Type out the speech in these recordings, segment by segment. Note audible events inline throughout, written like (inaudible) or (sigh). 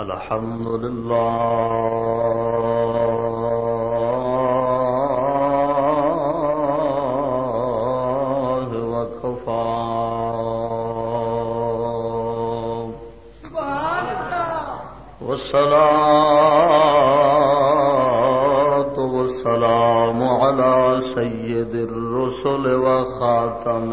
الحمد لله وكفى والصلاة والسلام على سيد الرسل وخاتم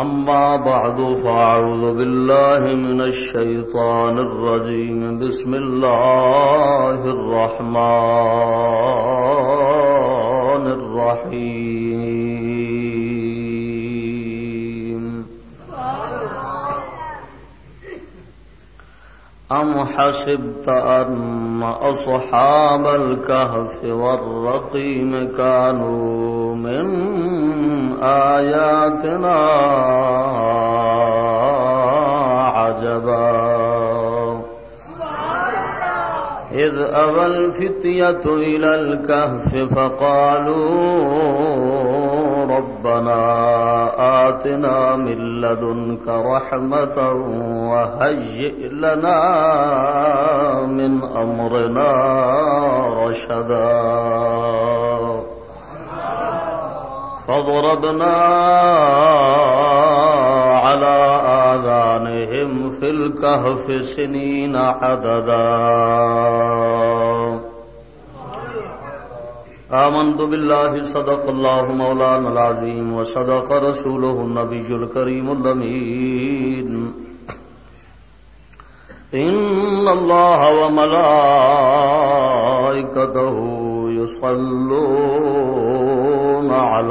أما بعد، فأعوذ بالله من الشيطان الرجيم. بسم الله الرحمن الرحيم. أم حسبت أن أصحاب الكهف والرقيم كانوا من آياتنا عجبا. إذ أبى الفتية إلى الكهف فقالوا ربنا آتنا من لدنك رحمة وهيئ لنا من أمرنا رشدا. فضربنا على آذانهم في الكهف سنين عددا آمنت بالله، صدق الله مولانا العظيم وصدق رسوله النبي الكريم اللمين إن الله وملائكته يصلون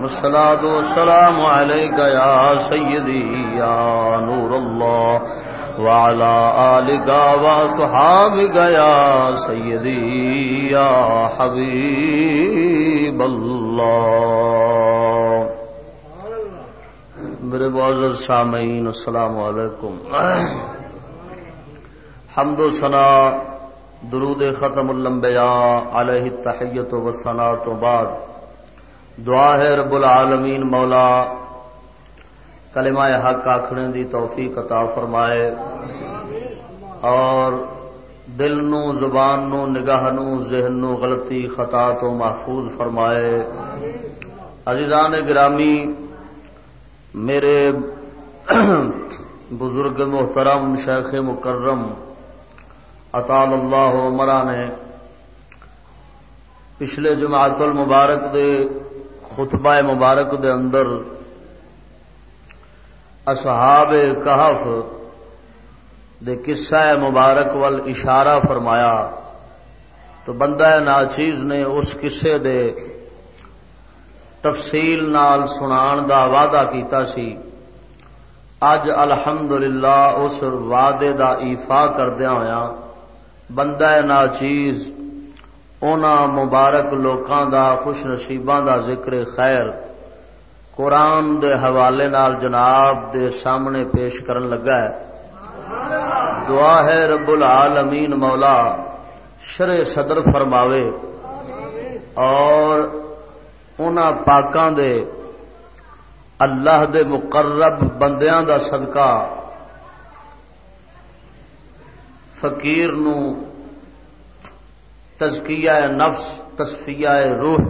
والصلاة والسلام عليك يا سيدي يا نور الله وعلى آلك وصحابك يا سيدي يا حبيب الله. میرے معزز سامعین، السلام علیکم. حمد و ثنا، درود ختم الانبیاء علیہ التحیت و ثنا تو بعد. دعا ہے رب العالمین مولا، کلمہ حق آخنے دی توفیق عطا فرمائے اور دل نو، زبان نو، نگاہ نو، ذہن نو غلطی، خطا تو محفوظ فرمائے۔ عزیزان گرامی، میرے (clears throat) بزرگ محترم، شیخ مکرم، اطال اللہ عمرہ نے پچھلے جماعت المبارک دے خطبہ مبارک دے اندر اصحاب کہف دے قصہ مبارک وال اشارہ فرمایا تو بندہ ناچیز نے اس قصے دے تفصیل نال سنان دا وعدہ کیتا سی۔ اج الحمدللہ اس وعدے دا ایفا کردیا ہوا بندہ ناچیز مبارک لوکاں دا خوش نصیباں دا ذکر خیر قرآن دے حوالے نال جناب دے سامنے پیش کرن لگا ہے۔ دعا ہے رب العالمین مولا شر صدر فرماوے۔ اور ان پاکاں دے، اللہ دے مقرب بندیاں دا صدقہ۔ فقیر نو تزکیہ نفس تصفیہ روح،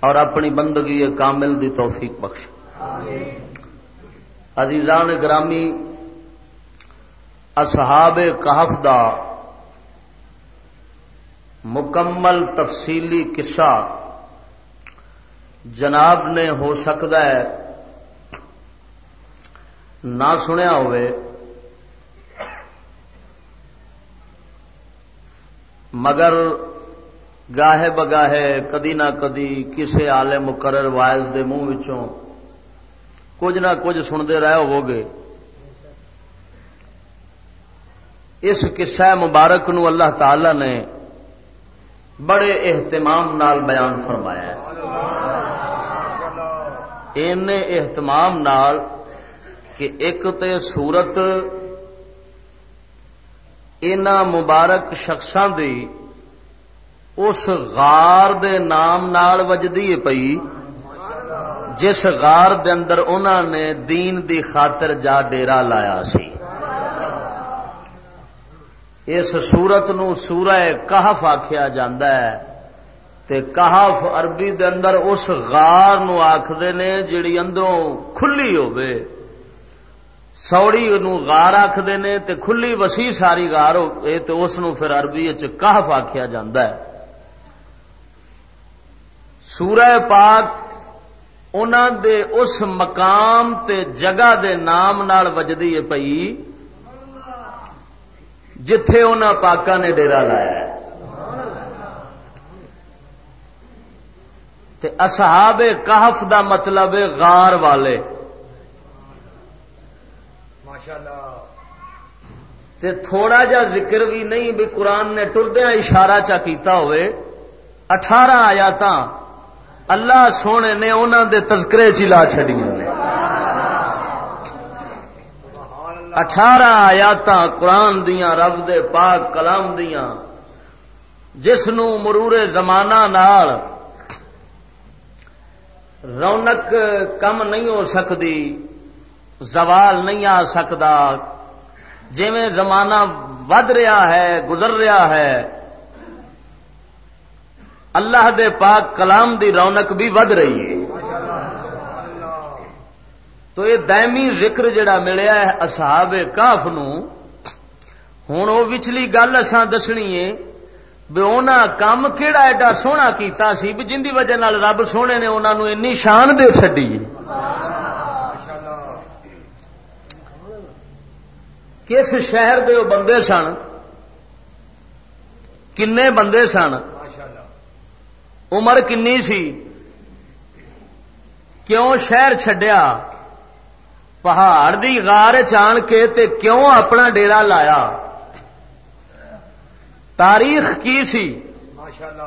اور اپنی بندگی کامل دی توفیق بخش عزیزان گرامی، اصحاب کہف دا مکمل تفصیلی قصہ جناب نے ہو سکتا ہے نہ سنیا ہوئے۔ مگر گاہے بگاہے کدی نہ کدی کسی آلے مقرر وائز دے منہ وچوں کچھ نہ کچھ سنتے رہے ہو گے اس قصہ مبارک نو اللہ تعالی نے بڑے اہتمام نال بیان فرمایا ہے۔ اہتمام نال کہ ایک تے سورت ان مبارک شخصان دی اس غار دے نام نال وجدی پئی، جس غار دے اندر انہوں نے دین دی خاطر جا ڈیرا لایا سی۔ اس سورت نو سورہ کہف آخیا جاندہ ہے تے کہف عربی دے اندر اس غار نو آخر نے جیڑی اندروں کھلی ہوئے سوڑی نو غار آخر نے تے کھلی وسیع ساری غار ہوئے تے اس نو پھر عربی کہف آخیا ہے۔ سورہ پاک انہوں دے اس مقام تے جگہ دے نام نال وجدی ہے پئی، جتھے ان پاکا نے ڈیرا لایا تے اصحاب کہف دا مطلب غار والے۔ تے تھوڑا جا ذکر بھی نہیں بھی قرآن نے ٹردیا اشارہ چا کیتا ہوئے۔ اٹھارہ آیات اللہ سونے نے انہوں دے تذکرے چلا چڑی اٹھارہ آیات قرآن دیا رب دے پاک کلام دیا جس مرور زمانہ نال رونق کم نہیں ہو سکتی زوال نہیں آ سکتا جی زمانہ ود رہا ہے، گزر رہا ہے، اللہ دے پاک کلام دی رونق بھی ود رہی ہے۔ تو یہ دائمی ذکر جڑا ملیا ہے اصحاب کاف نو ہوں وہ وچلی گل اساں دسنی ہے بھی انہاں کام کیڑا ایڈا سونا کیتا سی بھی جن دی وجہ نال رب سونے نے انہاں نو انی شان دے چڈی کس شہر دے وہ بندے سن؟ کنے بندے سن؟ عمر کنی سی؟ کیوں شہر چھڈیا؟ پہاڑ دی غار چان کے تے کیوں اپنا ڈیرا لایا؟ تاریخ کی سی؟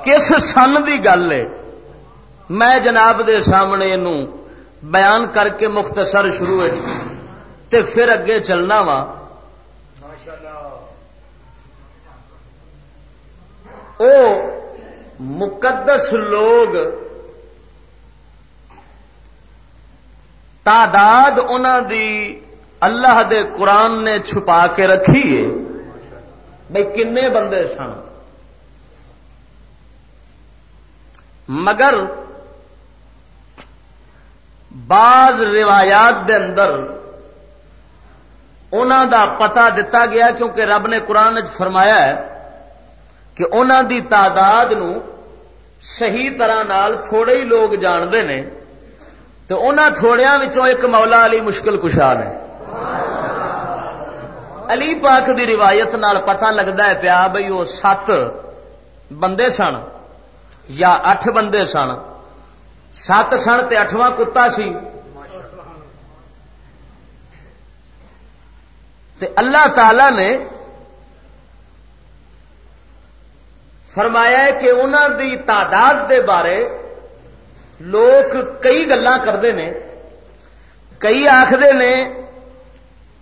کس سن دی گل ہے؟ میں جناب دے سامنے نو بیان کر کے مختصر شروع ہے۔ تے پھر اگے چلنا وا۔ او مقدس لوگ تعداد دی اللہ دے قرآن نے چھپا کے رکھی ہے۔ بھائی کن بندے سن۔ مگر بعض روایات دے اندر انہوں دا پتا دتا گیا کیونکہ رب نے قرآن فرمایا ہے کہ انہوں دی تعداد نو صحیح طرح نال تھوڑے ہی لوگ جانتے ہیں تو انہوں تھوڑیا ایک مولا علی مشکل کشا نے۔ علی پاک دی روایت نال پتہ لگتا ہے پیا بھائی وہ سات بندے سن یا اٹھ بندے سن۔ سات سن تے اٹھواں کتا سی۔ تے اللہ تعالی نے فرمایا کہ انہوں دی تعداد دے بارے لوگ کئی گلا کرتے ہیں کئی آخر نے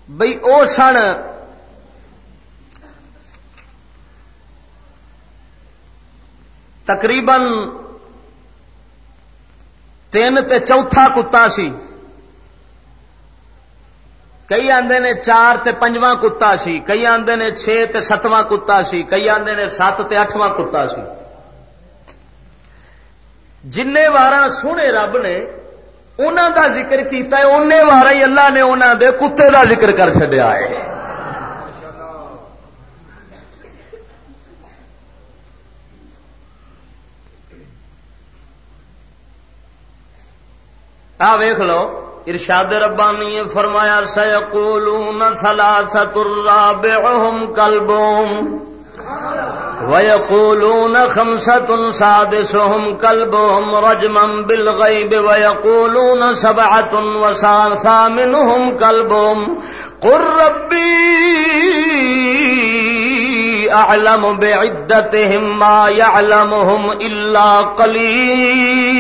بھائی وہ سن تقریباً تین تے چوتھا کتا سی۔ کئی آدھے نے چار تے پنجواں کتا سی، کئی آندے نے چھ تے ستواں کتا سی، کئی آندے نے سات تے اٹھواں کتا سی۔ جن وار سونے رب نے انہوں دا ذکر کیتا ہے ان وار ہی اللہ نے انہوں دے کتے دا ذکر کر چڈیا ہے۔ آ ویخ لو۔ ارشاد ربانی فرمایا، سیقولون ثلاثت الرابعهم قلبهم ويقولون خمسة سادسهم كلبهم رجما بالغيب ويقولون سبعة وثامنهم كلبهم قل ربي أعلم بعدتهم ما يعلمهم إلا قليل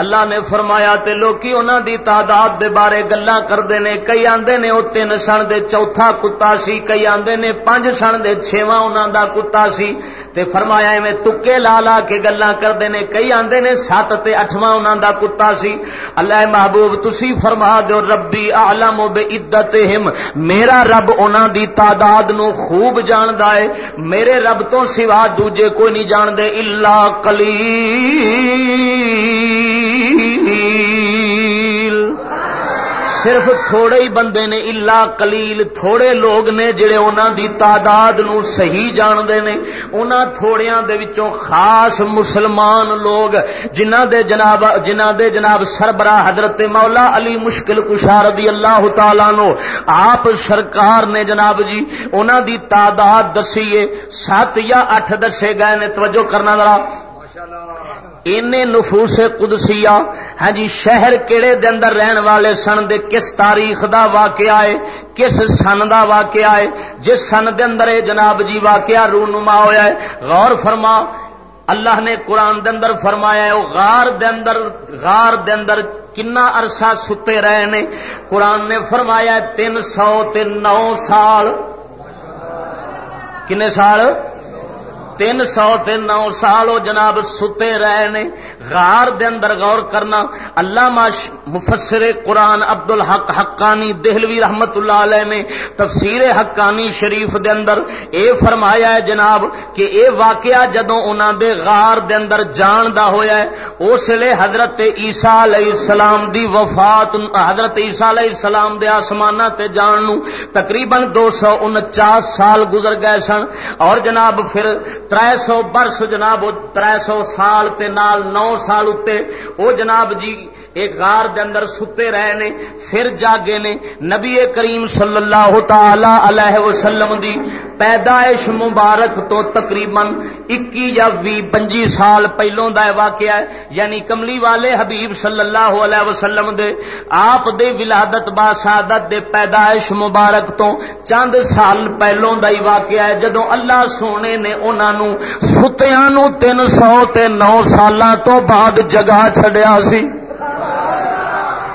اللہ نے فرمایا تے لوکی انہاں دی تعداد دے بارے گلاں کردے نے، کئی آندے نے او تین سن دے، چوتھا کتا سی، کئی آندے نے پنج سن دے چھواں انہاں دا کتا سی۔ تے فرمایا ایویں تکے لا لا کے گلاں کردے نے، کئی آندے نے سات تے اٹھواں انہاں دا کتا سی۔ اللہ محبوب تسی فرما دیو، ربی اعلم بعدتہم۔ میرا رب انہاں دی تعداد نو خوب جاندا ہے۔ میرے رب تو سوا دوجے کوئی نہیں جاندے الا قلیل۔ صرف تھوڑے ہی بندے نے، الا کلیل تھوڑے لوگ نے جڑے انہوں دی تعداد نو صحیح جانتے ہیں انہوں تھوڑیاں دے وچوں خاص مسلمان لوگ جنہ دے جناب جنہ دے جناب سربراہ حضرت مولا علی مشکل کشار رضی اللہ تعالی نو آپ سرکار نے جناب جی انہوں دی تعداد دسیے، سات یا اٹھ دسے گئے نے، توجہ کرنا ذرا۔ نفوس قدسیہ ہاں جی شہر کیڑے دے اندر رہن والے سن دے کس تاریخ دا واقعہ ہے، کس سن دا واقعہ ہے، جس سن دے اندر اے جناب جی واقعہ رونما ہویا ہے۔ غور فرما، اللہ نے قرآن دے اندر فرمایا ہے غار دے اندر، غار دے اندر کنا عرصہ ستے رہے نے۔ قرآن نے فرمایا ہے، تین سو تین نو سال۔ کنے سال؟ تین سو تین نو سال وہ جناب ستے رہے نے۔ غار دے اندر غور کرنا۔ اللہ مفسر قرآن عبد الحق حقانی دہلوی رحمت اللہ علیہ نے تفسیر حقانی شریف دے اندر اے فرمایا ہے جناب کہ اے واقعہ جدو انہوں دے غار دے اندر جان دا ہویا ہے، اس لیے حضرت عیسیٰ علیہ السلام دی وفات، حضرت عیسیٰ علیہ السلام دے آسمانہ تے جان نو تقریباً دو سو انچاس سال گزر گئے سن۔ اور جناب پھر تر سو برس جناب تر سو سال تے نال نو سال اتنے وہ جناب جی ایک غار دے اندر ستے رہے نے، پھر جاگے نے۔ نبی کریم صلی اللہ تعالی علیہ وسلم دی پیدائش مبارک تو تقریباً اکی یا وی پنجی سال پہلوں دا واقعہ ہے۔ یعنی کملی والے حبیب صلی اللہ علیہ وسلم دے، آپ دے ولادت با سعادت دے پیدائش مبارک تو چند سال پہلوں دا ہی واقعہ ہے۔ جدوں اللہ سونے نے انہاں نو ستیاں نو 300 تے 9 سالاں تو بعد جگہ چھڈیا سی۔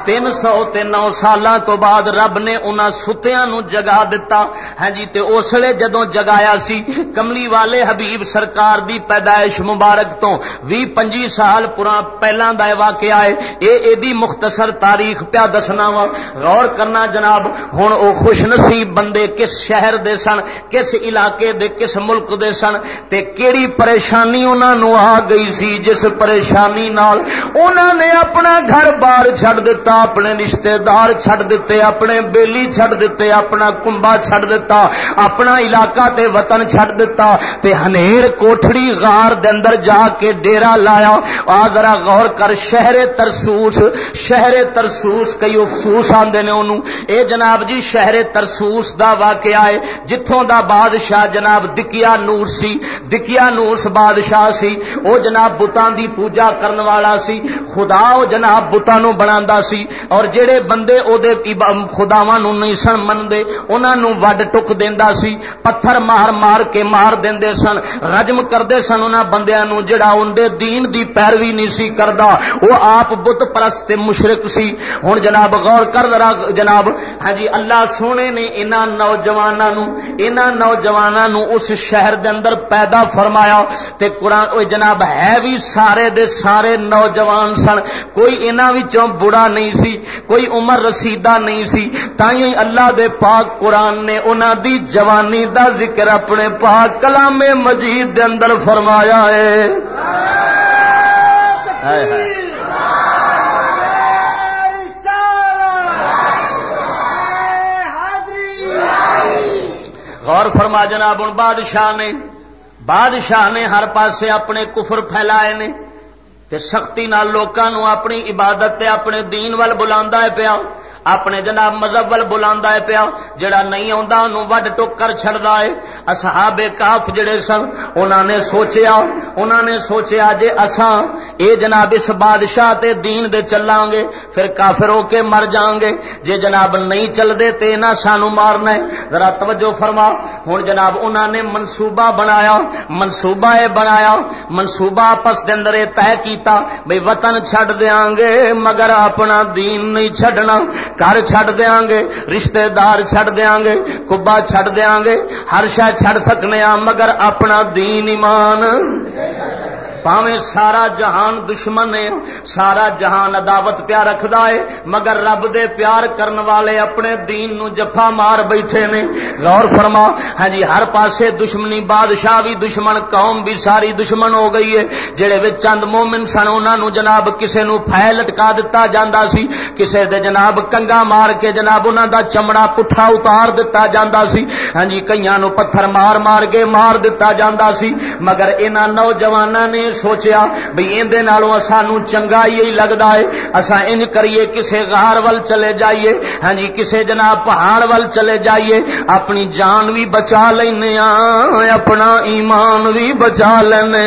تین سو تے نو سال تو بعد رب نے انہوں ستیا نو جگا دتا۔ ہاں جی تے اسلے جدو جگایا سی، کملی والے حبیب سرکار دی پیدائش مبارک تو وی پنجی سال پورا پہلا دا واقعہ ہے۔ اے اے دی مختصر تاریخ پیا دسنا وا۔ غور کرنا جناب، ہن او خوش نصیب بندے کس شہر دے سن، کس علاقے دے، کس ملک دے سن، تے کیڑی پریشانی انہاں نو آ گئی سی جس پریشانی نال انہاں نے اپنا گھر بار چھڈ اپنے رشتے دار چھڈ دیتے، اپنے بیلی چھڈ دیتے، اپنا کمبا چھڈ دیتا، اپنا علاقہ تے وطن چھڈ دیتا تے ہنیر کوٹھڑی غار دے اندر جا کے ڈیرا لایا۔ آ ذرا غور کر، شہر ترسوس شہر ترسوس کئی افسوس آندے نے انہوں اے جناب جی شہر ترسوس دا واقعہ ہے۔ جتھوں دا بادشاہ جناب دکیا نور سی، دکیا نور بادشاہ سی، او جناب بتان دی پوجا کرن والا سی۔ خدا او جناب بتاں نو بناندا سی۔ اور جڑے بندے او دے خداواں نو نہیں سن مندے انہاں نو وڈ ٹک دیندا سی، پتھر مار مار کے مار دیندے سن، رجم کردے سن انہاں بندیاں نو جڑا اون دے دین دی پیروی نہیں سی کردا او آپ بت پرست مشرک سی۔ ہن جناب غور کر ذرا جناب ہاں جی اللہ سونے نے انہاں نوجواناں نو انہاں نوجواناں نو اس شہر دے اندر پیدا فرمایا، تے قرآن او جناب ہے بھی سارے دے سارے نوجوان سن، کوئی انہاں وچوں بڑا نہیں سی، کوئی عمر رسیدہ نہیں سی۔ تائیں اللہ دے پاک قرآن نے انہاں دی جوانی دا ذکر اپنے پاک کلام مجید دے اندر فرمایا ہے۔ غور فرما جناب ان بادشاہ نے بادشاہ نے ہر پاسے اپنے کفر پھیلائے نے۔ تے سختی نال لوکاں نو اپنی عبادت تے اپنے دین ول بلاندا ہے پیا۔ اپنے جناب مذہب ول بلا پیا، جڑا نہیں آتا انہوں وڈ ٹوک کر چڑھتا ہے۔ اصحاب کاف جڑے سن انہوں نے سوچیا انہوں نے سوچیا جے اساں اے جناب اس بادشاہ تے دین دے چلان گے، پھر کافر ہو کے مر جان گے۔ جے جناب نہیں چلتے تے نہ سانو مارنا ہے۔ ذرا توجہ فرما۔ ہوں جناب انہوں نے منصوبہ بنایا، منصوبہ اے بنایا، منصوبہ آپس دے اندر طے کیتا، بھئی وطن چھڈ دیاں گے، مگر اپنا دین نہیں چھڈنا۔ گھر چھڈ دیا گے رشتے دار چھڈ دیا گے، کبا چھڈ دیا گے، ہر شہ چھڈ سکنے مگر اپنا دین ایمان۔ پاویں سارا جہان دشمن ہے، سارا جہان عداوت پیا رکھدا ہے، مگر رب دے پیار کرن والے اپنے دین نو جفا مار بیٹھے نے۔ غور فرما ہاں جی ہر پاسے دشمنی، بادشاہ بھی دشمن، قوم بھی ساری دشمن ہو گئی ہے۔ جڑے وچ چند مومن سن، انہاں نو جناب کسے نو پھے لٹکا دتا جاندا سی، کسے دے جناب کنگا مار کے جناب انہاں دا چمڑا پٹھا اتار دتا جاندا سی۔ ہاں جی کئیاں نو پتھر مار مار کے مار دتا جاندا سی، مگر انہاں نوجواناں نے سوچیا بھئی اندے نالوں سانو چنگا ہی لگدا ہے۔ اصا ان کریے کسے غار ول چلے جائیے۔ ہاں جی کسے جناب پہاڑ ول چلے جائیے۔ اپنی جان بھی بچا لینے اپنا ایمان بھی بچا لینے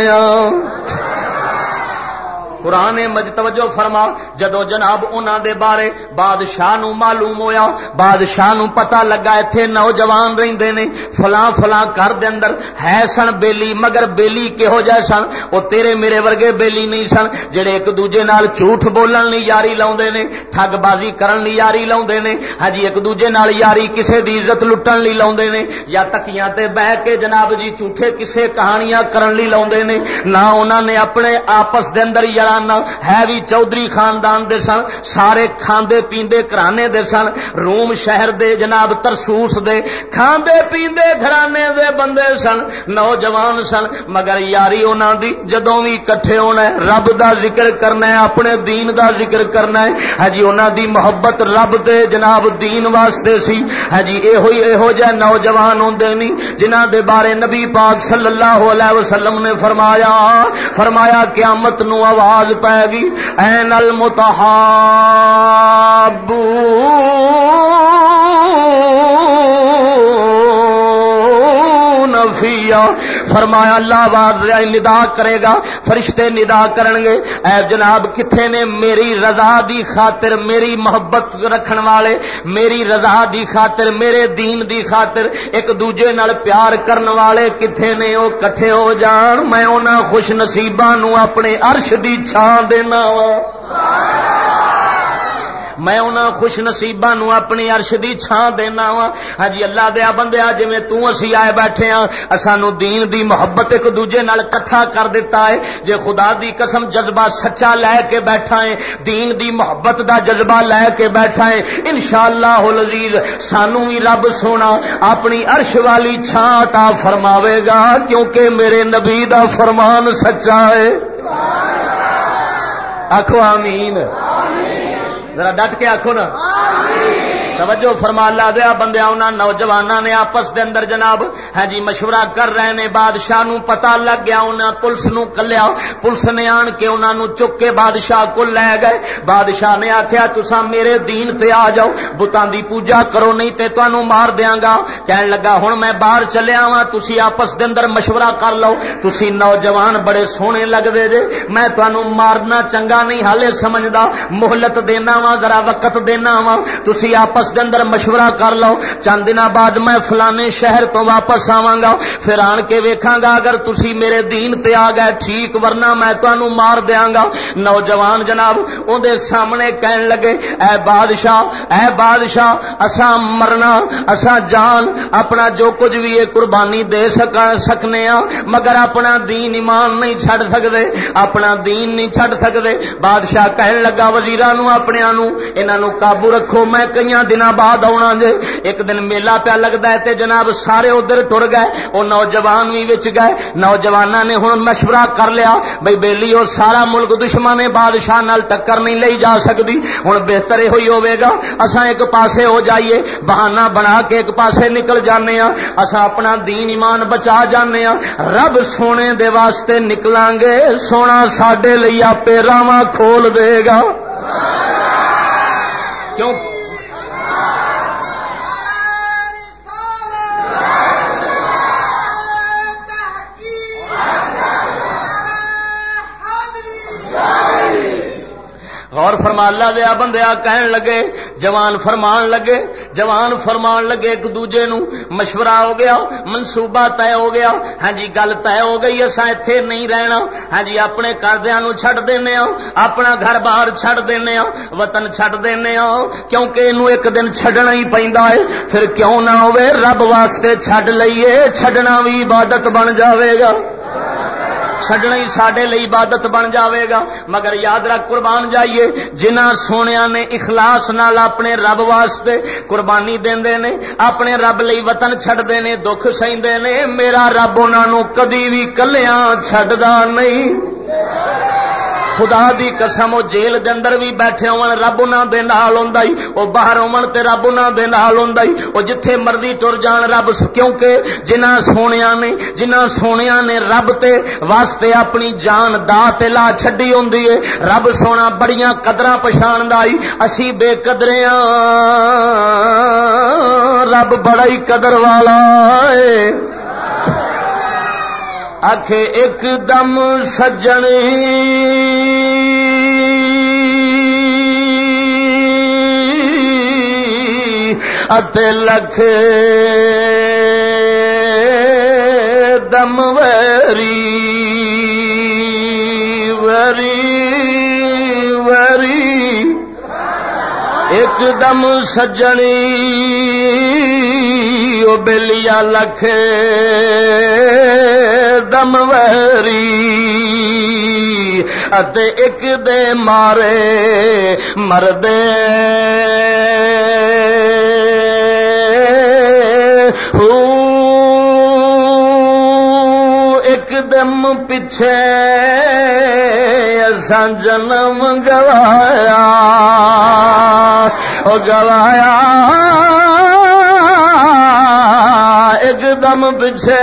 قرآن مج توجہ فرما۔ جدو جناب انہوں دے بارے بادشاہ نو معلوم ہویا، بادشاہ نو پتا لگا اتنے نوجوان رہندے نے، فلاں فلاں کر دے اندر ہے سن بیلی، مگر بیلی کہو جائے سن؟ وہ تیرے میرے ورگے بیلی نہیں سن۔ جڑے ایک دوجے نال جھوٹ بولن لی یاری لاؤندے نے، ٹھگ بازی کرن لی یاری لاؤندے نے ہاں جی ایک دوجے نال یاری کسے دی عزت لٹن لی لاؤندے نے، یا تکیاں تے بہ کے جناب جی جھوٹے کسے کہانیاں کرن لی لاؤندے نے، نہ انہاں نے اپنے آپس دے اندر یار ہے بھی چودھری خاندان دے سن سارے کھاندے پیندے کرانے دے سن روم شہر دے جناب ترسوس دے کھاندے پیندے گھرانے دے بندے سن نوجوان سن مگر یاری انہوں دی جدوں بھی کٹھے ہونا ہے رب دا ذکر کرنا ہے اپنے دین دا ذکر کرنا ہے ہاں جی انہوں دی محبت رب دے جناب دین واسطے سی ہاں جی اے ہوئی اے ہو جائے نوجوان ہوں نہیں جنہ دے بارے نبی پاک صلی اللہ علیہ وسلم نے فرمایا فرمایا قیامت نو آواز نماز پائے گئی این المتحابون. نفیا فرمایا، اللہ آواز ندا کرے گا۔ فرشتے ندا کرن گے اے جناب کتنے نے میری رضا دی خاطر میری محبت رکھن والے، میری رضا دی خاطر، میرے دین دی خاطر ایک دوجے نال پیار کرن والے کتنے نے؟ وہ کٹھے ہو جان، میں انہاں خوش نصیباں نو اپنے عرش دی چھان دینا وا میں انہاں خوش نصیباں نو اپنی عرش دی چھان دینا وا ہاں جی اللہ دیا بندیا، جویں تو اسی آئے بیٹھے ہاں سانو دین دی محبت ایک دوجے نال کٹھا کر دیتا ہے۔ جے خدا دی قسم جذبہ سچا لے کے بیٹھا ہے، دین دی محبت دا جذبہ لے کے بیٹھا ہے۔ انشاءاللہ العزیز سانو بھی رب سونا اپنی عرش والی چھان عطا فرماوے گا، کیونکہ میرے نبی دا فرمان سچا ہے۔ آخو آمین۔ ذرا ڈٹ کے آخو نا۔ توجہ فرما لا دیا، بندے انہوں نوجوانوں نے آپس دے اندر جناب ہے ہاں جی مشورہ کر رہے نے، بادشاہ نو پتا لگ گیا انہیں پولیس نو کلیا، پولیس نے آن کے انہوں نو چک کے بادشاہ کو لے گئے۔ بادشاہ نے آخیا تسا میرے دین تے آ جاؤ بتان دی پوجا کرو، نہیں تے تنوع مار دیا گا۔ کہن لگا ہوں میں باہر چلیا وا تھی آپس دے اندر مشورہ کر لو۔ تھی نوجوان بڑے سونے لگتے جے، میں تمہوں مارنا چنگا نہیں ہالے سمجھدا، مہلت دینا وا ذرا وقت دینا وا تھی آپس دے اندر مشورہ کر لو۔ چند دن بعد میں فلانے شہر تو واپس آواں گا پھر آن کے ویکھاں گا اگر تسی میرے دین تے آ گئے ٹھیک، ورنہ میں تانوں مار دیاں گا نوجوان جناب، اون دے سامنے کہن لگے، اے بادشاہ اے بادشاہ، اساں مرنا، اساں جان، اپنا جو کچھ بھی ہے قربانی دے سکنے ہاں مگر اپنا دین ایمان نہیں چھڑ سکدے، اپنا دین نہیں چھڑ سکدے۔ بادشاہ کہن لگا، وزیراں نو اپنے انہاں نو قابو رکھو۔ میں کئی دن دن بعد آنا جے۔ ایک دن میلہ پیا لگتا ہے تے جناب سارے ادھر ٹر گئے۔ وہ نوجوان بھی وچ گئے۔ نوجوان نے ہوں مشورہ کر لیا۔ بھائی بہلی وہ سارا ملک دشمن بادشاہ نال ٹکر نہیں لئی جا سکتی ہوں بہتر یہ ہوئے گا۔ اسا ایک پاسے ہو جائیے۔ بہانہ بنا کے ایک پاسے نکل جانے ہاں۔ اسا اپنا دین ایمان بچا جانے ہاں۔ رب سونے دے واسطے نکلاں گے۔ سونا ساڈے لئی آپ راواں کھول دے گا۔ کیوں؟ غور فرما، اللہ دیا بندیا کہن لگے، جوان فرمان لگے، جوان فرمان لگے ایک دوجے نو، مشورہ ہو گیا، منصوبہ طے ہو گیا ہاں جی گل طے ہو گئی اصا اتے نہیں رہنا ہاں جی اپنے کردیا چڈ دینا ہاں، اپنا گھر باہر چڈ دینا ہاں، وطن چڈ دینا ہاں، کیونکہ یہ ایک دن چڈنا ہی پہنتا ہے، پھر کیوں نہ ہوئے، رب واسطے چڈ لئیے چڈنا بھی عبادت بن جاوے گا۔ چھڈنا ہی سڈے عبادت بن جاوے گا۔ مگر یاد رکھ قربان جائیے، جنہ سونیا نے اخلاص نال اپنے رب واسطے قربانی دے نے، اپنے رب لئی وطن چڈتے نے، دکھ سہندے نے، میرا رب انہوں کدی بھی کلیا چھڈدا نہیں۔ خدا دی قسم وہ جیل دے اندر بھی بیٹھے ہون، رب انہاں دے نال ہوندا ہی او باہر ہون تے رب انہاں دے نال ہوندا ہی۔ او جتھے مرضی ٹر جان رب، کیونکہ جنہ سونیاں نے جنہ سونیاں نے رب تے واسطے اپنی جان دا تے لا چھڈی ہوندی ہے، رب سونا بڑیاں قدراں پہچاندا ہی۔ اسی بے قدریاں رب بڑا ہی قدر والا ہے۔ آخ ایک دم سجنی لکھ دم وری وری وری ایک دم سجنی بلیا لکھ دم وری ایک دے مارے مردے ایک دم پچھے ایسا جنم گوایا گوایا۔ ایک دم پچھے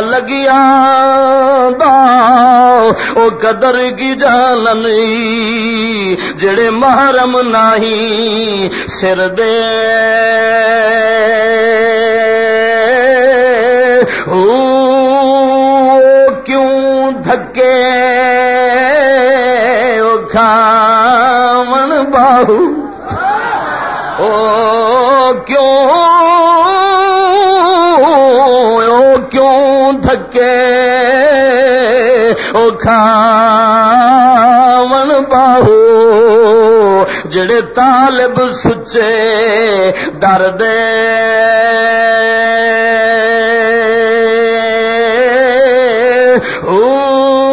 لگیا دا، او قدر کی جان جڑے محرم نہیں سر دے۔ کیوں دھکے؟ کھاون باہو۔ کھاون باہو جڑے طالب سچے در دے او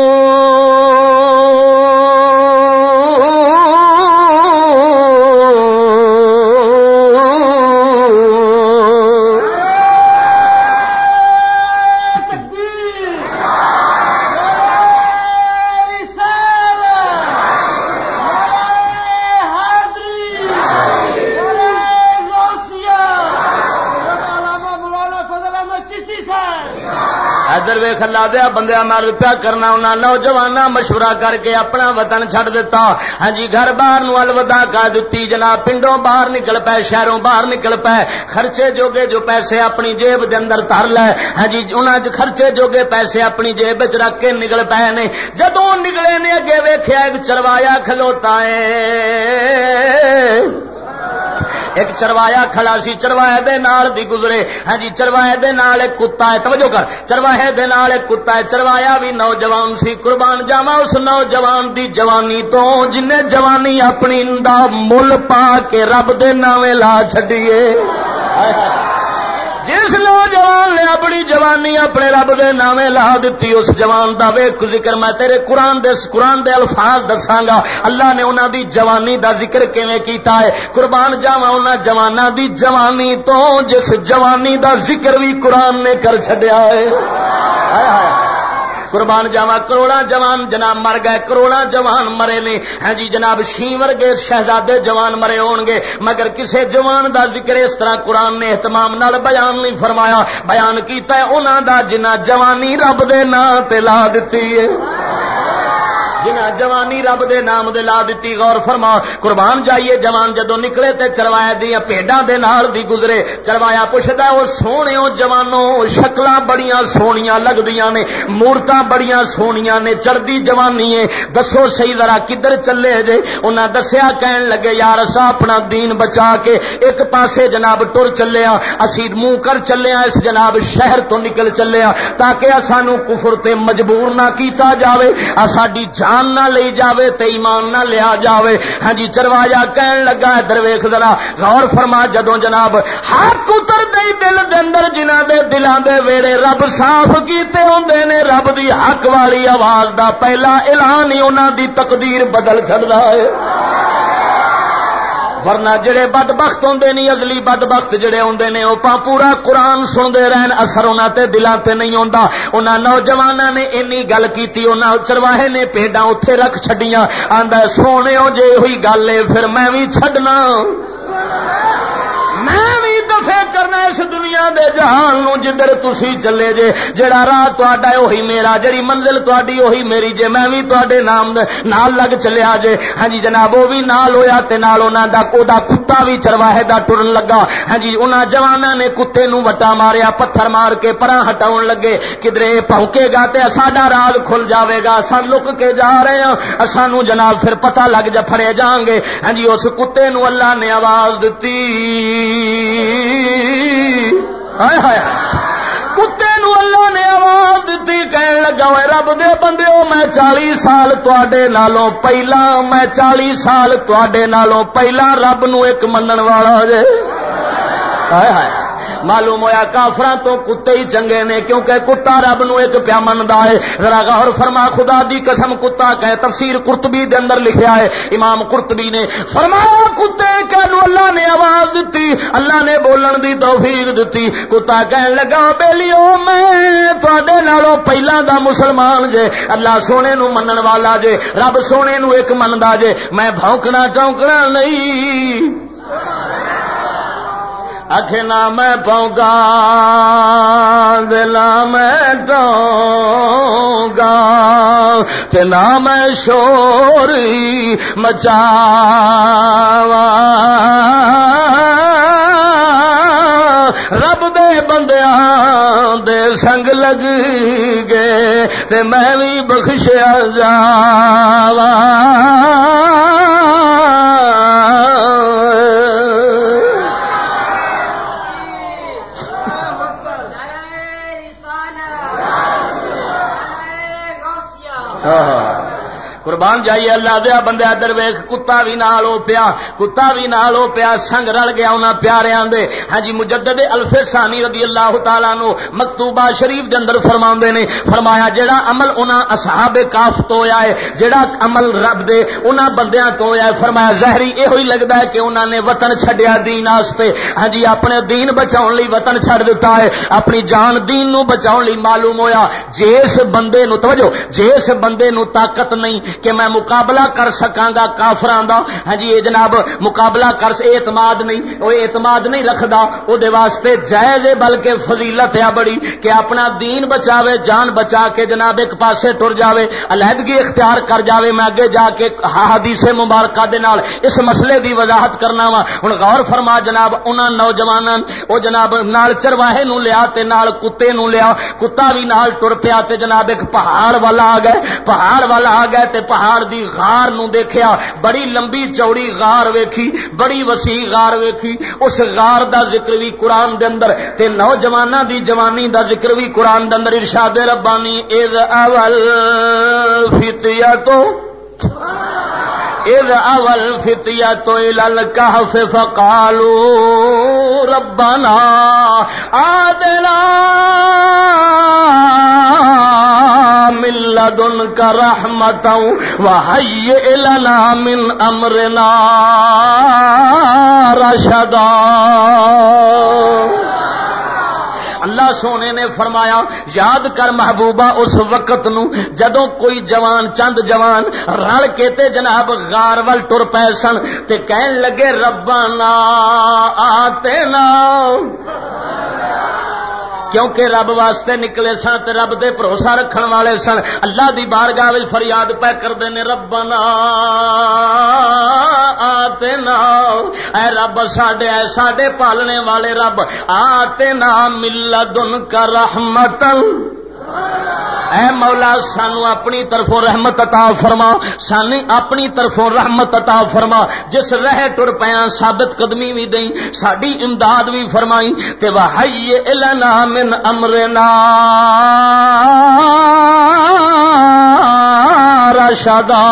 درد ویخ لا دیا بندیا مرد پیا کرنا انہیں نوجوان مشورہ کر کے اپنا وطن چھڈ دیتا ہاں جی گھر باہر نو الوداع کر دیتی جناب، پنڈوں باہر نکل پے، شہروں باہر نکل پے۔ خرچے جوگے جو پیسے اپنی جیب دے اندر تر لے۔ ہاں جی انہیں خرچے جوگے پیسے اپنی جیب رکھ کے نکل پے نے۔ جدو نکلے نے، اگے ویخیا ایک چروایا کھلوتا ہے۔ ایک چروایا کھڑا سی چروایا دے نال دی گزرے۔ ہاں جی چروائے دے نال ایک کتا ہے، توجہ کر۔ چروایا دے نال ایک کتا ہے، چروایا بھی نوجوان سی۔ قربان جاوا اس نوجوان دی جوانی تو، جن جوانی اپنی دا مل پا کے رب دے ناوے لا چڈیے جس نوجوان نے اپنی جوانی اپنے رب دے نامے لا دیتی، اس جوان دا ویک ذکر میں تیرے قرآن دے قرآن دے الفاظ دساگا اللہ نے انہوں دی جوانی دا ذکر کیویں کیتا ہے؟ قربان جاوا انہوں جوانا دی جوانی تو جس جوانی دا ذکر بھی قرآن نے کر چڈیا ہے۔ قربان جاوا کروڑا جوان جناب مر گئے کروڑا جوان مرے نے۔ ہاں جی جناب شی ورگے شہزادے جوان مرے ہون گے۔ مگر کسے جوان دا ذکر اس طرح قرآن نے اہتمام نال بیان نہیں فرمایا۔ بیان کیتا ہے انہاں دا جنہ جوانی رب دے نا تے لا دتی ہے۔ جنا جوانی رب دے نام دے لا دیتی غور فرما۔ قربان جائیے، جوان جدو نکلے تے چروایا دیا پیڈا دے نال دی گزرے۔ چروایا پوچھتا وہ سونے جوانوں شکل بڑیاں سونیاں لگدیاں نے مورتا بڑیاں سونیاں نے چڑھتی جوانی ہے۔ دسو سی ذرا کدھر چلے جے؟ انہیں دسیا کہن لگے، یار اصا اپنا دین بچا کے ایک پاسے جناب ٹر چلے ہاں اسی منہ کر چلے ہاں اس جناب شہر تو نکل چلے ہاں تاکہ سانو کفر تے مجبور نہ کیتا جاوے۔ ساری جان ایمان نہ لے جاوے تے ایمان نہ لیا جاوے۔ ہاں جی چروایا کہن لگا ہے درویخ ذرا غور فرما جدو جناب۔ حق اتر دے دل دے اندر جنہ دے دلان دے ویڑے رب صاف کیتے ہوندے نے، رب دی حق والی آواز دا پہلا اعلان ہی انہاں دی تقدیر بدل چھڑدا ہے۔ ورنہ جڑے بدبخت ہوندے نہیں، ازلی بدبخت جڑے ہوندے نے او پورا قرآن سنتے رہن، اثر انہوں تے دلان تے نہیں ہوندا۔ انہاں نوجواناں نے اینی گل کیتی، انہاں چرواہے نے پیڈاں اوتھے رکھ چھڈیاں، آندا سونے جے ہوئی گل ہے، پھر میں بھی چھڈنا۔ میں بھی دفے کرنا اس دنیا دے جہان نو جدھر تسی چلے جے جڑا راہ تہاڈا وہی میرا جڑی منزل تہاڈی وہی میری جے، میں بھی تہاڈے نام دے، نال لگ چلیا جے۔ ہاں جی جناب وہ بھی نال ہویا تے نال انہاں دا کودا کتا بھی چرواہے دا ٹرن لگا۔ ہاں جی انہاں جواناں نے کتے نو وٹا ماریا، پتھر مار کے پراں ہٹاون لگے۔ کدرے پھونکے گا تے ساڈا راز کھل جاوے گا، اساں لک کے جا رہے ہاں۔ اساں نو جناب پھر پتہ لگ جا پھڑے جان گے۔ ہاں جی اس کتے نو اللہ نے آواز دتی۔ کتے نو اللہ نے آواز دیتی کہن لگا ہوئے، رب دے بندے ہو میں چالی سال تے نالوں پہلا، میں چالی سال تے نالوں پہلا رب نو ایک منن والا جے۔ ہائے معلوم ہویا کافر تو کتے ہی چنگے نے، کیونکہ کتا رب نو ایک پیا منتا ہے۔ ذرا غور فرما، خدا دی قسم کتا کہ تفسیر قرطبی دے اندر لکھیا ہے، امام قرطبی نے فرمایا، کتے کہ اللہ نے آواز دیتی اللہ نے بولن دی توفیق دیتی کتا کہن لگا، بیلیو، میں تے نالوں پہلا دا مسلمان جے۔ اللہ سونے نو منن والا جے، رب سونے نو ایک مندا جے۔ میں بھونکنا ٹونکنا نہیں۔ اکھنا میں پونگا دلا میں گا تنا میں شوری مچا رب دے بندیاں دے سنگ لگ گئے تے میں بھی بخشیا ہاں, ہاں. قربان جائیے اللہ دیا بندے در ویخ کتا بھی نال ہو پیا، کتا بھی نال ہو پیا، سنگ رل گیا انہاں پیارے دے۔ ہاں جی مجدد الفے ثانی رضی اللہ تعالیٰ نو مکتوبہ شریف دے اندر فرما نے۔ فرمایا جیڑا عمل انہاں اصحاب کاف تو ہویا ہے جیڑا عمل رب دے انہاں بندیاں تو ہویا ہے، فرمایا، زہری یہ ہوئی لگتا ہے کہ انہاں نے وطن چھڈیا دین آستے۔ ہاں جی اپنے دین بچاؤ لی وطن چھڑ دیتا ہے، اپنی جان دین نو بچاؤ لی معلوم ہویا۔ جس بندے نو، توجہ جس بندے نو طاقت نہیں کہ میں مقابلہ کر سکاں گا کافران دا۔ ہاں جی یہ جناب، مقابلہ کر اعتماد نہیں وہ اعتماد نہیں رکھدا۔ او دے واسطے جائز بلکہ فضیلت ہے بڑی، کہ اپنا دین بچاوے، جان بچا کے جناب ایک پاسے ٹر جاوے، علیحدگی اختیار کر جاوے۔ میں اگے جا کے حدیث مبارکہ دے نال اس مسئلے دی وضاحت کرنا وا ہن غور فرما جناب، انہاں نوجواناں او جناب نال چرواہے نو لیا تے نال کتے نو لیا، کتا بھی نال ٹر پیا تے جناب ایک پہاڑ والا آ گئے، پہاڑ والا آ گئے تے پہاڑ دی غار نو دیکھیا، بڑی لمبی چوڑی غار ویکھی، بڑی وسیع غار ویکھی۔ اس غار دا ذکر بھی قرآن دے اندر، تے نوجواناں دی جوانی دا ذکر بھی قرآن دے اندر، ارشاد ربانی، اذ اول فتیہ تو اذ اول فتیا تو الکہف فقالو ربنا آدنا من لدنك رحمة وهيئ لنا من أمرنا رشدا. اللہ سونے نے فرمایا، یاد کر محبوبہ اس وقت نو جدو کوئی جوان، چند جوان رل کے تے جناب غار ول ٹر پے سن تے کہن لگے، ربانا آتے نا۔ کیونکہ رب واسطے نکلے سن تے رب دے بھروسہ رکھن والے سن، اللہ دی بارگاہ وچ فریاد پے کردے نے، ربنا آتنا اے رب ساڈے، اے ساڈے پالنے والے رب، آتے نا ملا کا رحمتن۔ اے مولا، سانو اپنی طرفوں رحمت عطا فرما سانی اپنی طرفوں رحمت عطا فرما۔ جس رہ ٹر پیا ثابت قدمی بھی دئی ساری امداد بھی فرمائی تے وحی النا من امرنا رشدا۔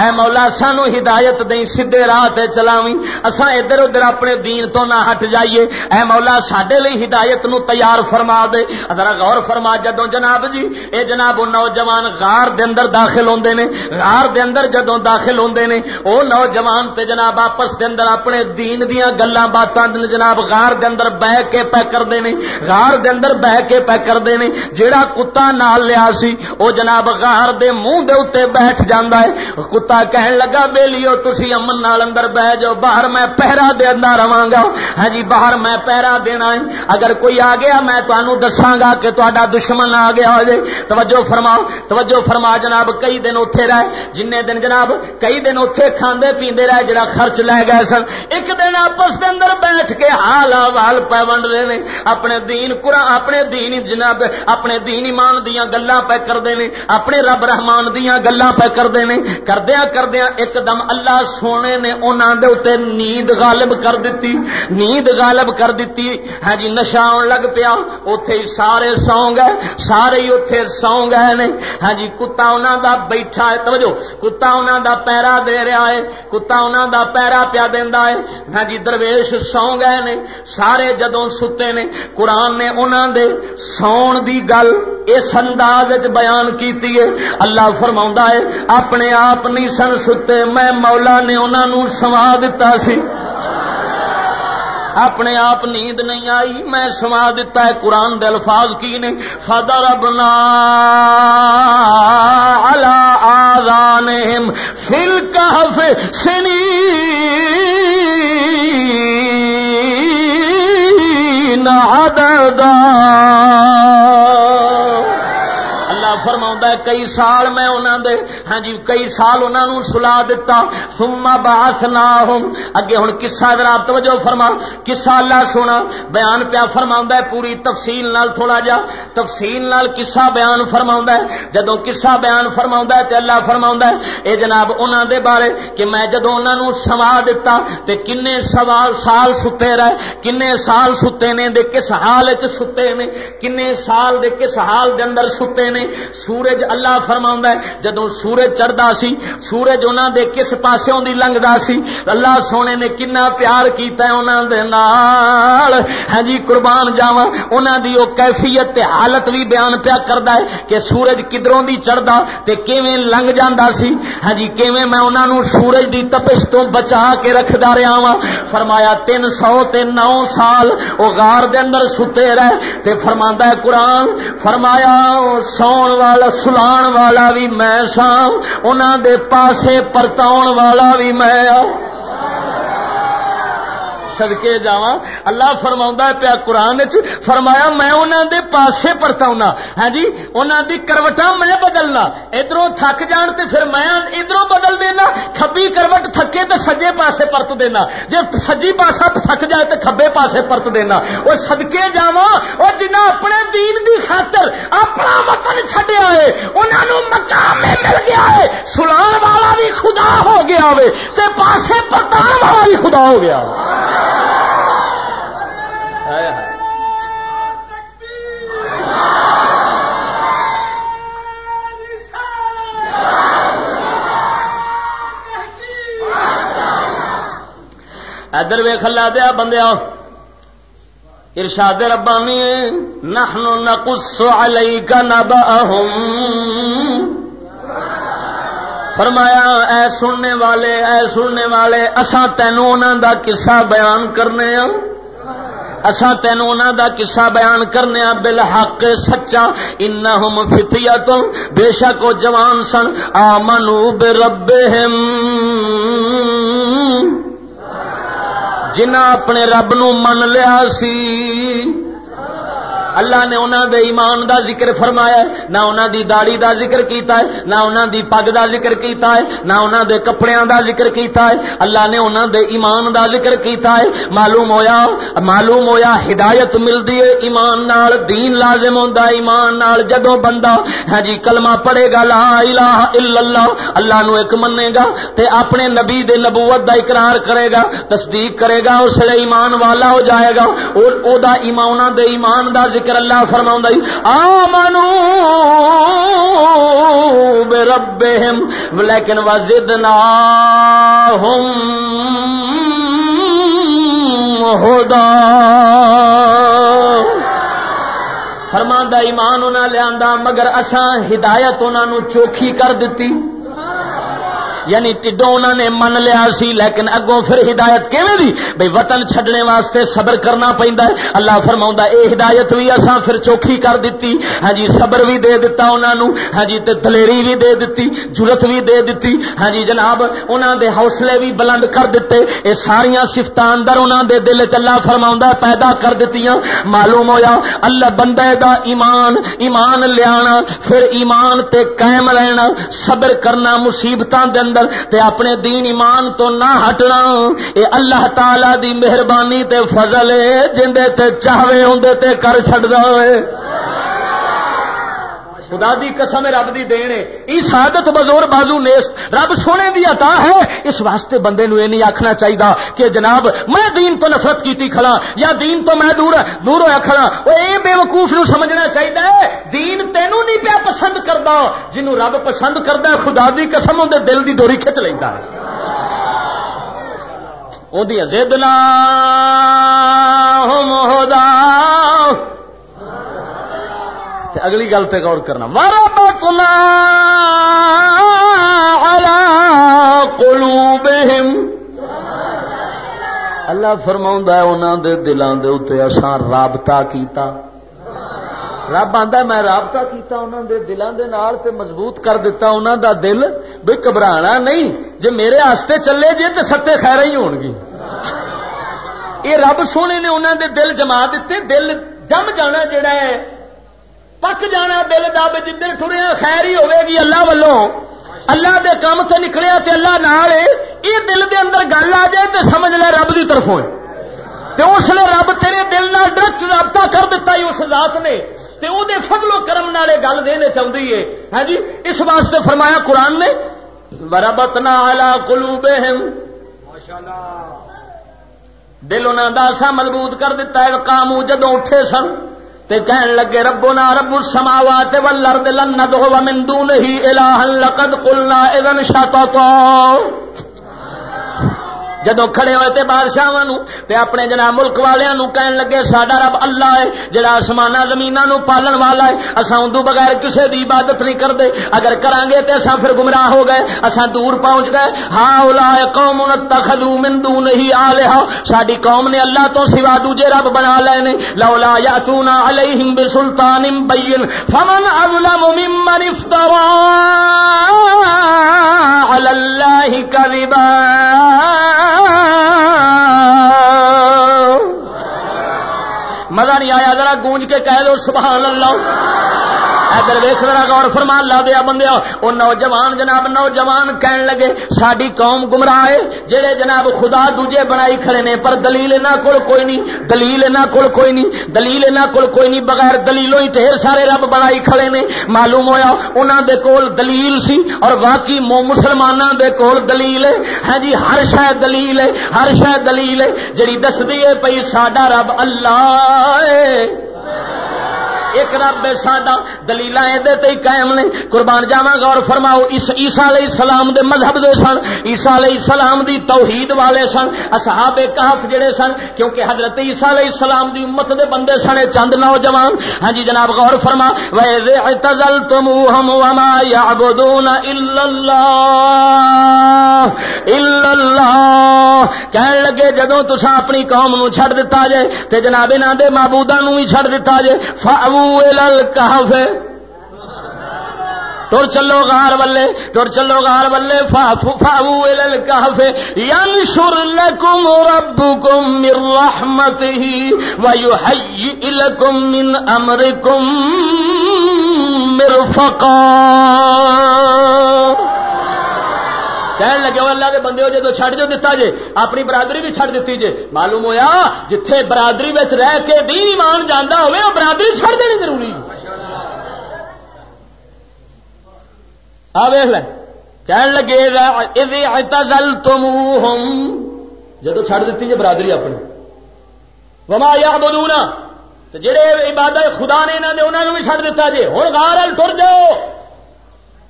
اے مولا سانو ہدایت دیں سیدے راہ تے چلاویں۔ اساں ادھر ادھر اپنے دین تو نہ ہٹ جائیے۔ اے مولا ساڈے لئی ہدایت نو تیار فرما دے۔ ذرا غور فرما جدوں جناب جی اے جناب نوجوان غار دے اندر داخل ہوندے نے۔ غار دے اندر جدوں داخل ہوندے نے، او نوجوان تے جناب آپس دے اندر اپنے دین دیاں گلاں باتاں جناب غار دے اندر بیٹھ کے پے کردے نے۔ غار دے اندر بیٹھ کے پے کردے نے۔ جیڑا کتا نال لیا سی، او جناب غار دے منہ دے اوتے بیٹھ جاندا ہے۔ کتا کہن لگا بے لیو تسی امن نال اندر بہ جاؤ، باہر میں پہرا دے اندر رواں گا۔ ہاں جی باہر میں پہرا دینا ہے۔ اگر کوئی آ گیا، میں تانوں دساں گا کہ تہاڈا دشمن آ گیا ہو جائے توجہ فرماؤ، توجہ فرما جناب، کئی دن اوتھے رہے۔ جن دن جناب، کئی دن اوتھے کھاندے پیندے رہے، جڑا خرچ لے گئے سن۔ ایک دن آپس دے اندر بیٹھ کے حال احوال پہ ونڈ رہے نے۔ اپنے دین قرآن، اپنے دین جناب، اپنے دین ایمان دیاں گلاں پہ کردے نے۔ اپنے رب رحمان دیاں گلاں پہ کردے نے۔ کردیا کردیا ایک دم اللہ سونے نے انہوں دے اتنے نیند غالب کر دیتی نیند غالب کر دیتی ہاں جی نشا آن لگ پیا اتے سارے سو گئے سارے ہی اتے سو گئے نے۔ ہاں جی کتا انہوں دا بیٹھا ہے، توجہ، کتا انہوں دا پیرا دے رہا ہے، کتا انہوں دا پیرا پیا دینا ہے۔ ہاں جی درویش سو گئے نے، سارے جدوں ستے نے۔ قرآن نے انہوں دے سون دی گل اس انداز بیان کیتی ہے۔ اللہ فرما ہے، اپنے آپ نے نہیں سن ستے۔ میں مولا نے انہوں سوا دتا سی۔ اپنے آپ نیند نہیں آئی۔ میں سما دیتا ہے قرآن دے الفاظ کی نے۔ فادر ابنا اللہ آزان فل کہف سنی نہ کئی سال میں انہوں دے ہاں جی کئی سال انہوں سلا دتا سما باس نہ اگے ہوں کسا ذرا توجہ فرما کسا اللہ سونا، بیان پیا فرما پوری تفصیل نال تھوڑا جا۔ تفصیل نال کسا بیان فرما جدو کسا بیان فرما تے اللہ فرما اے جناب انہوں دے بارے کہ میں جدو انہوں سما دتا تے کنے سوال سال ستے رہے، کنے سال ستے نے دے کس حال ستے نے، کنے سال دے کس حال دے اندر ستے نے، سورج اللہ اللہ فرما جدو سورج چڑھتا سی، سورج انہوں دے کس پاسوں دی لنگتا سی۔ اللہ سونے نے کنا پیار کیتا ہے انہوں دے نال۔ ہاں جی قربان جاوا انہوں دی وہ کیفیت تے حالت بھی بیان پیا کرتا ہے کہ سورج کدروں دی چڑھتا تے کیویں لنگ جانا سی۔ ہاں جی کیویں میں انہاں نو سورج دی تپش تو بچا کے رکھدا رہیا وا فرمایا، تین سو تے نو سال او غار دے اندر ستے رہ تے فرماندا ہے، قرآن فرمایا، سون والا سلام سلان والا بھی میں سا انہوں دے پاسے پرتاؤ والا بھی میں سدکے جا اللہ فرما پیا قرآن فرمایا میں انہوں دے پاسے پرتاؤنا۔ ہاں جی انہوں دی کروٹا میں بدلنا۔ ادھر تھک جان تے پھر میں ادھر بدل دینا۔ کبھی کروٹ تھکے تو سجے پاسے پرت دینا۔ جی سجی پاسا تھک جائے تو کبے پاسے پرت دینا۔ وہ سدکے جا وہ جنہ اپنے دین دی خاطر اپنا وطن چڈیا ہے انہوں مقام مل گیا ہے۔ سلان والا بھی خدا ہو گیا ہوے تے پاسے پرتان والا بھی خدا ہو گیا۔ ادھر ویخ لا دیا بندیا ارشاد ربانی نحن نقص عليك نبأهم فرمایا، اے سننے والے، اے سننے والے، اساں تینوں انہاں دا قصہ بیان کرنے ہاں اسا تین انہوں دا قصہ بیان کرنے بالحق سچا، انہم فتیت بے شک وہ جوان سن، آمنو بربہم. جنہ اپنے رب نو من لیا سی اللہ نے انہوں دے ایمان دا ذکر فرمایا ہے، نہ انہوں دی داڑی دا ذکر کیتا ہے، نہ انہوں دی پگ دا ذکر کیتا ہے، نہ انہوں دے کپڑیاں دا ذکر کیتا ہے۔ اللہ نے انہوں دے ایمان دا ذکر کیتا ہے۔ معلوم ہویا معلوم ہویا، ہدایت ملدی ہے۔ ایمان نال دین لازم ہوندا ہے، ایمان نال جدوں بندہ ہاں جی کلمہ پڑھے گا، لا الہ الا اللہ اللہ نو ایک منے گا تے اپنے نبی دے نبوت دا اقرار کرے گا، تصدیق کرے گا، اس لیے ایمان والا ہو جائے گا۔ او دا ایمان دے ایمان دا ذکر ذکر اللہ فرما آمنو بے رب لیکن وزد نا ہودا فرما ایمان انہیں لیا مگر اسان ہدایت انہوں چوکھی کر دیتی یعنی ٹڈو انہوں نے من لیا سی، لیکن اگوں پھر ہدایت کیویں دی؟ بھئی وطن چھڈنے واسطے صبر کرنا پیندا ہے۔ اللہ فرماؤں اے ہدایت بھی اساں پھر چوکھی کر دیتی ہاں جی صبر بھی دے دیتا انہاں نو ہاں جی تے دلیری بھی دے دیتی جرت بھی دے دیتی ہاں جی جناب، انہاں دے حوصلے بھی بلند کر دیتے اے ساریاں صفتاں اندر انہاں دے دل وچ اللہ فرماؤں پیدا کر دتیاں۔ معلوم ہویا، اللہ بندے دا ایمان ایمان لیانا، پھر ایمان تے قائم رہنا، صبر کرنا مصیبتاں دے اندر تے اپنے دین ایمان تو نہ ہٹنا۔ اے اللہ تعالی دی مہربانی تے فضل ہے، جندے تے چاہوے ہوندے تے کر چھڑدا ہوئے۔ خدا دی قسم رب دی دین ہے۔ ای سعادت بزور بازو نیس۔ رب سونے دی عطا ہے۔ اس واسطے بندے نو یہ نہیں آکھنا چاہیے کہ جناب، میں دین تو نفرت کیتی کھڑا، یا دین تو میں دور دور ہوا کھڑا۔ وہ اے بے وقوف نو سمجھنا چاہیے دین تینوں نہیں پیا پسند کردا، جنوں رب پسند کردا خدا دی قسم اون دل دی ڈوری کھچ لیندا ہے۔ اودی زدنا ہم ہدا اگلی گل پہ غور کرنا۔ مارا بتنا اللہ فرما انہوں دے دلان دے اتنے آسان رابطہ کیتا۔ رب آتا میں رابطہ کیتا انہوں دے دلان دے نال تے مضبوط کر دیتا انہوں دا دل۔ بھی گھبرانا نہیں۔ جی میرے آستے چلے جی تو ستے خیر ہی ہون گی یہ رب سونے نے انہوں دے دل جما دیتے۔ دل جم جانا جڑا ہے۔ پک جانا دل دب جدھر ٹریا خیر ہی ہوے گی اللہ ولوں۔ اللہ دے کام سے نکلیا تے اللہ نال یہ دل دے اندر گل آ جائے تے سمجھ لے رب دی طرفوں تے اس لیے رب تیرے دل نال ڈائریکٹ رابطہ کر دیتا ہی اس ذات نے۔ تے او دے فضل و کرم نالے گل دینے چاہتی ہے۔ ہاں جی اس واسطے فرمایا قرآن نے بربتنا علی قلوبہم دل انہاں دا سا مضبوط کر دیتا ہے کامو جدوں اٹھے سن۔ تے کہن لگے ربنا رب السماوات والارض لن ندعو من دونه الہا لقد قلنا اذا شططا جدو کھڑے ہوئے تے بادشاہ تے اپنے جناب ملک والوں کہن لگے ساڈا رب اللہ ہے، جڑا آسمان زمین پالن والا ہے۔ اصا اندو بغیر کسی دی عبادت نہیں کرتے اگر کران گے تے اصا پھر گمراہ ہو گئے اصا دور پہنچ گئے۔ ہاں اولا قوم تخلو من دون ہی آلہا۔ ساری قوم نے اللہ تو سوا دوجے رب بنا لے نے۔ لولا یا یاتونا علیہم بسلطان بین۔ فمن اظلم ممن افترا علی اللہ کذبا۔ مزہ نہیں آیا ذرا گونج کے کہہ دو سبحان اللہ۔ ادھر ویخ میرا غور فرمان لا دیا بندیا وہ نوجوان جناب، نوجوان کہن لگے ساری قوم گمراہ ہے جہے جناب خدا دوجے بنائی کھڑے نے، پر دلیل انہوں کول کوئی نہیں، دلیل انہوں کول کوئی نہیں، دلیل انہوں کول کوئی نہیں، بغیر دلیلوں ہی ڈھیر سارے رب بنائی کھڑے نے، معلوم ہویا انہوں دے کول دلیل سی، اور واقعی مو مسلمانوں دے کول دلیل ہے۔ ہاں جی ہر شہ دلیل ہے، ہر شہ دلیل ہے، جڑی دس دیے پی ساڈا رب اللہ ہے۔ ایک رب ہے ساڈا دلیل قائم نے۔ قربان جاوا غور فرماؤ، اس عیسا علیہ السلام دے مذہب دے سن عیسا علیہ السلام دی توحید والے سن، اصحاب کہف جڑے سن، کیونکہ حضرت عیسا علیہ السلام دی امت دے بندے سن چند نوجوان۔ ہاں جی جناب، غور فرما وے اعتزل تم ہم وما یعبدون الا اللہ الا اللہ کہن لگے، جدوں تسا اپنی قوم نو چھڑ دتا جے، تے جناب انہاں دے معبوداں نو ہی چھڑ دتا جے فاو تر چلو غار ولے تر چلو غار ولے فاو الکہف ینشر لکم ربکم من رحمته ویحیئ لکم من امرکم مرفقا۔ کہن لگے اللہ کے بندے ہو جدو چھڑ جو دتا جے، اپنی برادری بھی چھڑ دیتی جے۔ معلوم ہویا جتھے برادری بچ رہ کے دین ایمان جانا ہوئے وہ برادری چھڑ دینی ضروری۔ آ ویخ لے، کہن لگے اعتزل تم جدو چھڑ دیتی جے برادری اپنی۔ وما یا بولونا تو جہے عبادت خدا نے انہوں نے بھی چھڑ دیتا جے۔ ہوں گار ٹر جاؤ۔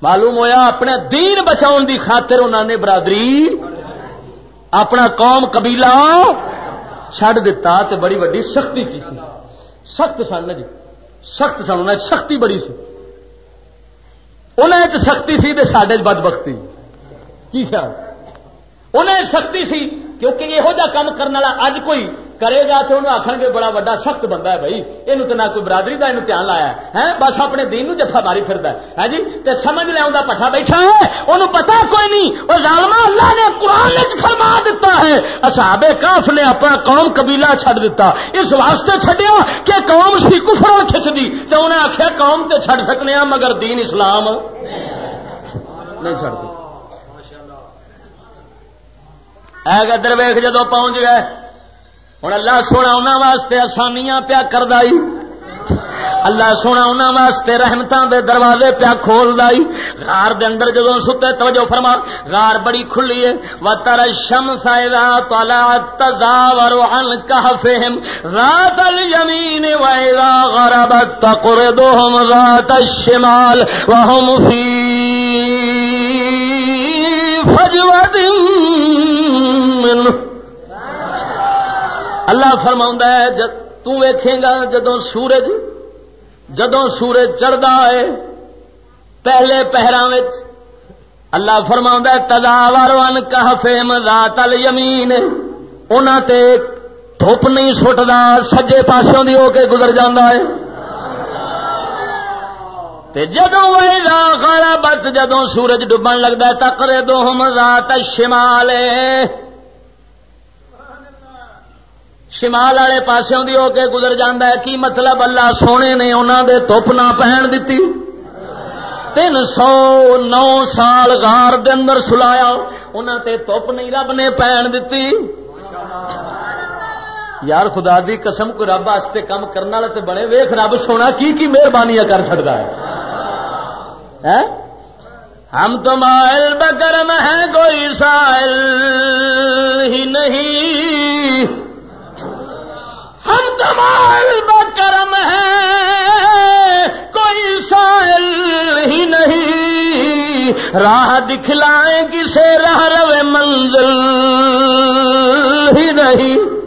معلوم ہویا اپنے دین بچاؤ دی خاطر انہوں نے برادری اپنا قوم قبیلہ چڈ دتا تے بڑی وڈی سختی کی سخت سن جی سخت سن انہیں سختی بڑی سی۔ انہیں سختی سی تے سڈے بد بختی کی خیال؟ انہیں سختی سی کیونکہ یہو جا کام کرنے والا اج کوئی کرے گا تو انہوں آخر گے بڑا وا سخت بندہ ہے بھائی۔ یہ تو نہ کوئی برادری کا دھیان لایا ہے۔ بس اپنے دین نو جفا ماری پھر ہے۔ جی؟ تے سمجھ لیا پٹھا بیٹھا ہے۔ انہوں پتا کوئی نہیں۔ وہ ظالما اللہ نے قرآن فرما دیتا ہے۔ اصحاب کاف نے اپنا قوم قبیلہ چھڑ دیتا اس واسطے چھڈیا کہ قوم سی کفر کھچ دی تو انہیں آخیا قوم تے چھڑ سکنے ہاں مگر دین اسلام نہیں چھڑ دی ادھر ویخ جدو پہنچ گئے۔ ہوں اللہ سونا انہوں واسطے آسانیاں پیا کر دائی اللہ سونا انہوں واسطے رحمتوں دے دروازے پیا کھول دائی غار دے اندر جدو ستے توجہ فرما، غار بڑی کھلی ہے۔ و تر شم سائرا تالا تزاور عن کہفہم ذات الیمین و اذا غربت تقردهم ذات الشمال وهم فی فجوت من اللہ فرما ہے تیکھے گا جدو سورج جدو سورج چڑھتا ہے، پہلے پہرا اللہ فرما تداور فیم رات یمین تے دھوپ نہیں سٹتا سجے پاسوں دی ہو کے گزر جانا ہے۔ جدو خارا بت جدو سورج ڈبن لگتا ہے تکرے دو ہم رات شمال شمال والے پاسوں دی ہو کے گزر جانا ہے، کی مطلب؟ اللہ سونے نے انہوں دے دھوپ نہ پہن دیتی تین سو نو سال غار دے اندر سلایا انہوں تے دھوپ نہیں رب نے پہن دیتی یار خدا دی قسم کو رب واسطے کام کرنے والے تے بڑے ویخ رب سونا کی کی مہربانیاں کر چڑتا ہے۔ ہم تو مائل بکرم ہے کوئی سائل ہی نہیں۔ ہم کمال کرم ہے کوئی سائل ہی نہیں۔ راہ دکھلائیں کسے راہ روے منزل ہی نہیں۔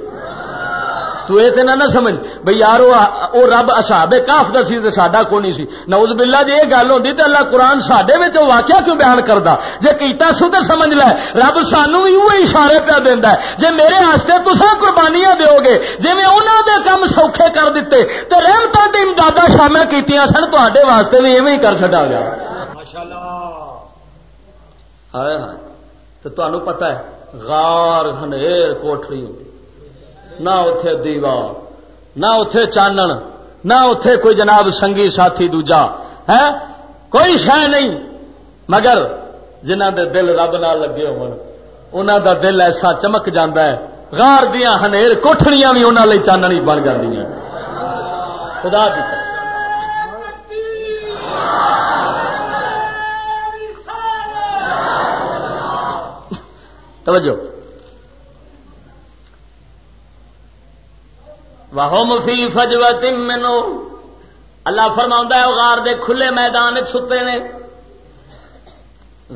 تو یہ تو نہ سمجھ۔ بھائی یار وہ رب اصحاب کاف کا سی تے ساڈا کو نہیں سی۔ نوز بلا جی یہ گل ہوتی تو اللہ قرآن سڈے واقعہ کیوں بیان کرتا جی کیتا سو تو سمجھ لے۔ رب سانو بھی وہ اشارے پہ دینا ہے۔ جی میرے ہاستے تصا قربانیاں دو گے جی میں انہوں دے کم سوکھے کر دیتے تو رحمتوں کی امداد شامل کی سن تے واسطے بھی ایویں کر چڑا گیا۔ ہائے ہائے۔ تو تمہیں پتا ہے، غار ہنیر کوٹری ہوتی نہ اتے دیوا نہ اتے چانن، نہ اتے کوئی جناب سنگی ساتھی دوجا، ہے؟ کوئی شہ نہیں۔ مگر جنہ دے دل رب نہ لگے ہو دل ایسا چمک جاندہ ہے۔ غار دیا ہنیر کوٹڑیاں بھی انہوں چاننی بن جی خدا دی توجہ۔ وہ فی فجوت منو اللہ فرما ہے، غار دے کھلے میدان ستے نے۔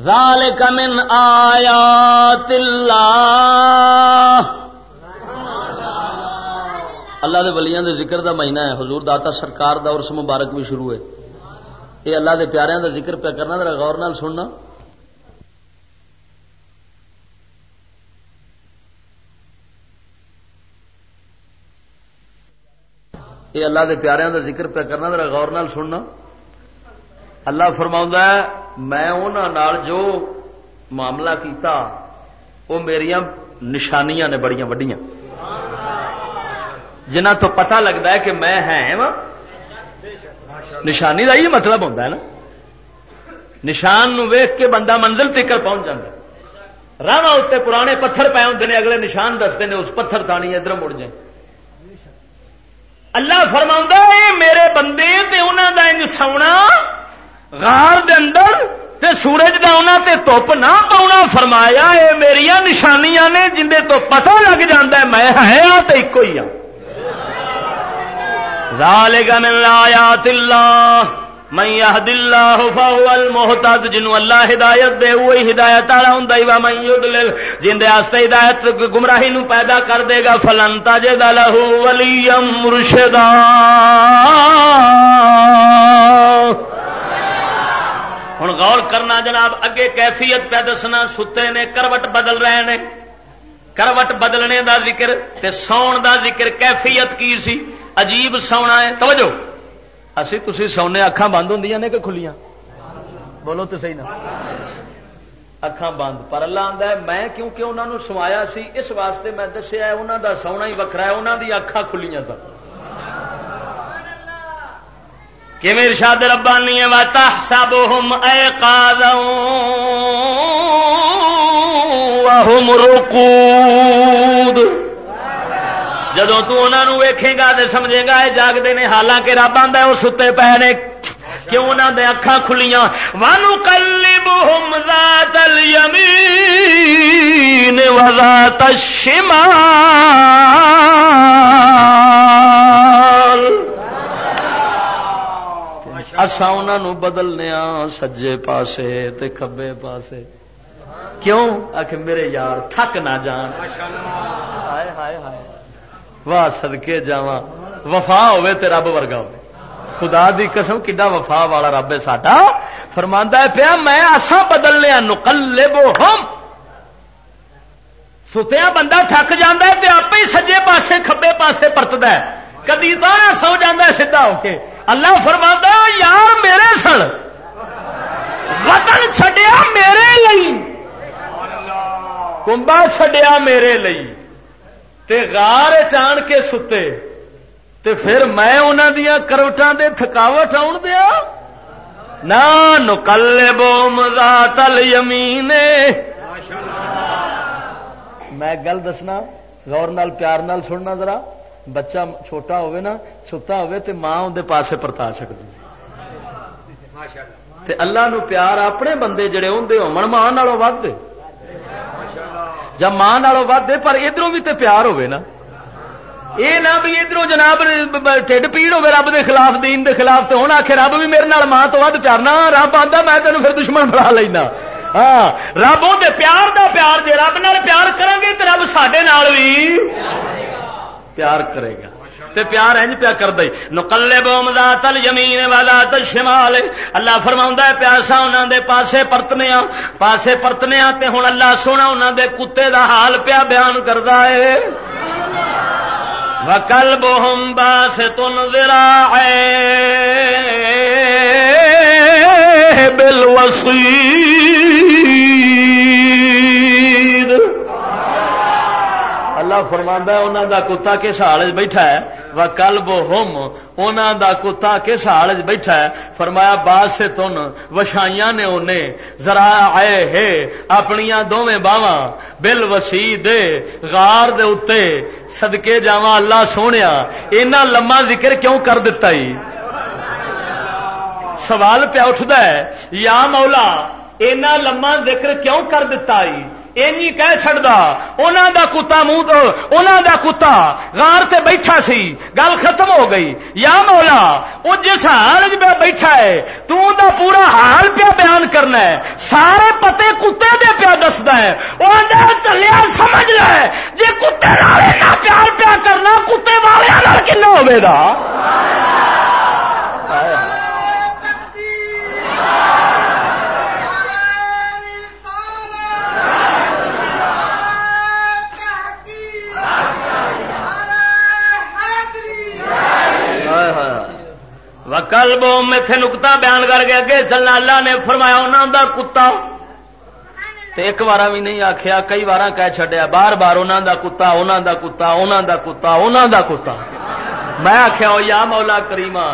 ذالک من آیات اللہ اللہ دے ولیاں دے ذکر دا مہینہ ہے۔ حضور داتا سرکار دا اور مبارک بھی شروع ہے۔ یہ اللہ دے پیاریاں دا ذکر پہ کرنا، ذرا غور نال سننا۔ یہ اللہ دے پیاریاں دا ذکر پہ کرنا، ذرا غور نال سننا۔ اللہ فرما ہے، میں انہوں جو معاملہ کیتا وہ میری نشانیاں نے بڑی وڈیاں۔ جنہ تو پتہ لگتا ہے کہ میں ہے نشانی کا یہ مطلب ہوتا ہے نا۔ نشان نو ویخ کے بندہ منزل تکر پہنچ جاتا راہ اتنے پرانے پتھر پے ہوں نے، اگلے نشان دستے ہیں اس پتھر تانی ادھر مڑ جائیں۔ اللہ فرما اے میرے بندے، تے انہوں دا انج سونا، غار دے اندر، تے سورج دا انہوں تے توپ نہ پاؤنا فرمایا، اے میری نشانیاں نے جندے تو پتہ لگ جاندہ ہے، میں ہے ہاں تے ایک ہی ہوں ذالک من آیات اللہ من یهد اللہ فهو المحتد جنو اللہ ہدایت دے، وہی ہدایت والا ہوندا ای من یضلل، جن دے واسطے ہدایت گمراہی نو پیدا کر دے گا، فلن تجد له ولیا مرشدا۔ ہن غور کرنا جناب، اگے کیفیت پہ دسنا، ستے نے، کروٹ بدل رہے نے۔ کروٹ بدلنے دا ذکر تے سون دا ذکر کیفیت کی سی؟ عجیب سونا ہے، توجہ۔ اسی تھی سونے اکھان بند ہوں نے کہ کھلیاں؟ بولو تو صحیح نا۔ اکھان بند۔ پر اللہ آتا ہے، میں کیونکہ انہوں نے سوایا سی، اس واسطے میں دسیا انہوں دا سونا ہی وکرا ہے انہوں دی اکھان کھلیاں سن۔ کیون ارشاد ربانی ہے؟ وتحسبهم ايقاظا وهم رقود۔ جدو تنہوں ویکھے گا تو سمجھے گا یہ جاگتے نے، حالانکہ رب آدھا وہ ستے پے نے کیوں انہوں نے اکھا کھلیاں؟ وانو کلی بہم ذات الیمین وذات الشمال۔ اصا انہوں بدلنے سجے پاسے تے کبے پاسے۔ کیوں؟ آخ میرے یار، تھک نہ جان۔ ہائے ہائے ہائے۔ واہ سدکے جا وفا ہوے تے رب ورگا ہو خدا دی قسم، کڈا وفا والا رب ہے ساڈا؟ فرماندا ہے، پیا میں اسا بدلنے نقلب ہم ستیا بندہ تھک جاندہ ہے تے آپ ہی سجے پاسے، کھبے پاسے پرتدا ہے۔ کدی تو نہ سو جاندہ ہے سیدھا ہو کے۔ اللہ فرماندا یار میرے سن، وطن چھڈیا میرے لئی۔ کنبا چھڈیا میرے لئی۔ تے غار چان کے ستے، تے پھر میں انہوں دیا کروٹاں دے تھکاوٹ آن دیا؟ نہ نکل بو مزا یمین میں گل دسنا، غور نال، پیار نال سننا ذرا۔ بچہ چھوٹا ہوئے نا، ستا ہوئے تے ماں اندر پاسے پرتا سکتی تے اللہ نو پیار اپنے بندے جڑے ہوں ہو ماں نالوں ود جب ماں ود پر ادھر بھی تے پیار ہوئے نا یہ نہ بھی ادھر جناب ٹھڈ پیڑ ہوے رب دے خلاف دین دے خلاف تو ہوں آخ رب بھی میرے نال ماں تو ود پیارنا رب آتا میں تینوں پھر دشمن بنا لینا ہاں رب دے پیار دا پیار جے رب نال پیار کریں گے تو رب سڈے بھی پیار کرے گا تے پیار انج پیا کر دئی نقلب ذات الیمین و ذات الشمال اللہ فرماوندا ہے، پیاسا انہاں دے پاسے پرتنے آ پاسے پرتنے آ تے ہن اللہ سونا انہاں دے کتے دا حال پیا بیان کردا ہے۔ وکلبہم باسطن ذراعے بالوسید اللہ فرماندا ہے، انہاں دا کتا کس حال وچ بیٹھا ہے؟ وکلبہم انہاں دا کتا کس حال وچ بیٹھا ہے؟ فرمایا، باسطن، وشائیاں نے اونے ذرا ذراعے ہے، اپنیاں دوویں باواں بل بالوسید غار دے اوتے صدکے جاواں، اللہ سونیا، اینا لمما ذکر کیوں کر دتا ہی؟ سوال پیا اٹھتا ہے، یا مولا، اینا لما ذکر کیوں کر دتا ہی؟ اینی کہہ چڑھتا انہوں دا کتا منہ تو دا کتا غار تے بیٹھا سی، گل ختم ہو گئی۔ یا مولا وہ جس حال پہ بیٹھا ہے، تو دا پورا حال پیا بیان کرنا ہے۔ سارے پتے کتے دے پیا دستا ہے۔ وہ چلیا، سمجھ لے۔ جی کتے والے نہ پیار پیا کرنا، کتے والے نال کنا ہوگا وکل بو میتھے نکتا بیان کر کے اگے چلنا اللہ نے فرمایا انہوں دا کتا تے ایک بار بھی نہیں آخیا کئی بار کہہ چڈیا بار بار انہوں دا کتا انہوں دا کتا انہوں دا کتا انہوں دا کتا میں آخیا یا مولا کریما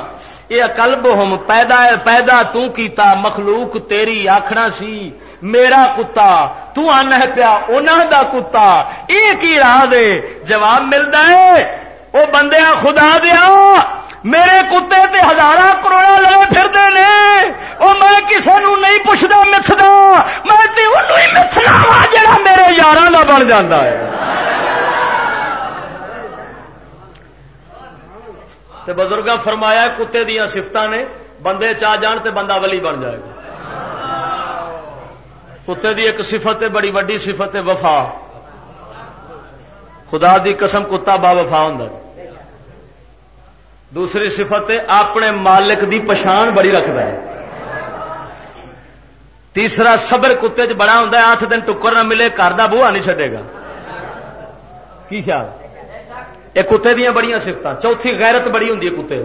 یہ اکلب ہم پیدا پیدا تو کیتا مخلوق تیری آخنا سی میرا کتا تو آنا ہے پیا انہوں دا کتا یہ کی راہ دے جواب ملتا ہے وہ بندے خدا دیا میرے کتے تے ہزار کروڑا لگے پھرتے نے۔ وہ میں کسی نو نہیں پوچھتا مچھدا میں مچھنا وا جا میرے یار کا بن جا ہے۔ بزرگ فرمایا، کتے دیا سفت نے، بندے چاہ جان تے بندہ ولی بن جائے گا۔ کتے دی ایک صفت ہے، بڑی وڈی صفت ہے، وفا۔ خدا دی قسم کتا با وفا ہوں دوسری صفت ہے، اپنے مالک دی پچھان بڑی رکھتا ہے۔ تیسرا، صبر کتے چ بڑا ہوں آٹھ دن ٹکر نہ ملے، گھر کا بوہا نہیں چڈے گا۔ کی خیال؟ یہ کتے دیا بڑی سفت چوتھی غیرت بڑی ہوں کتے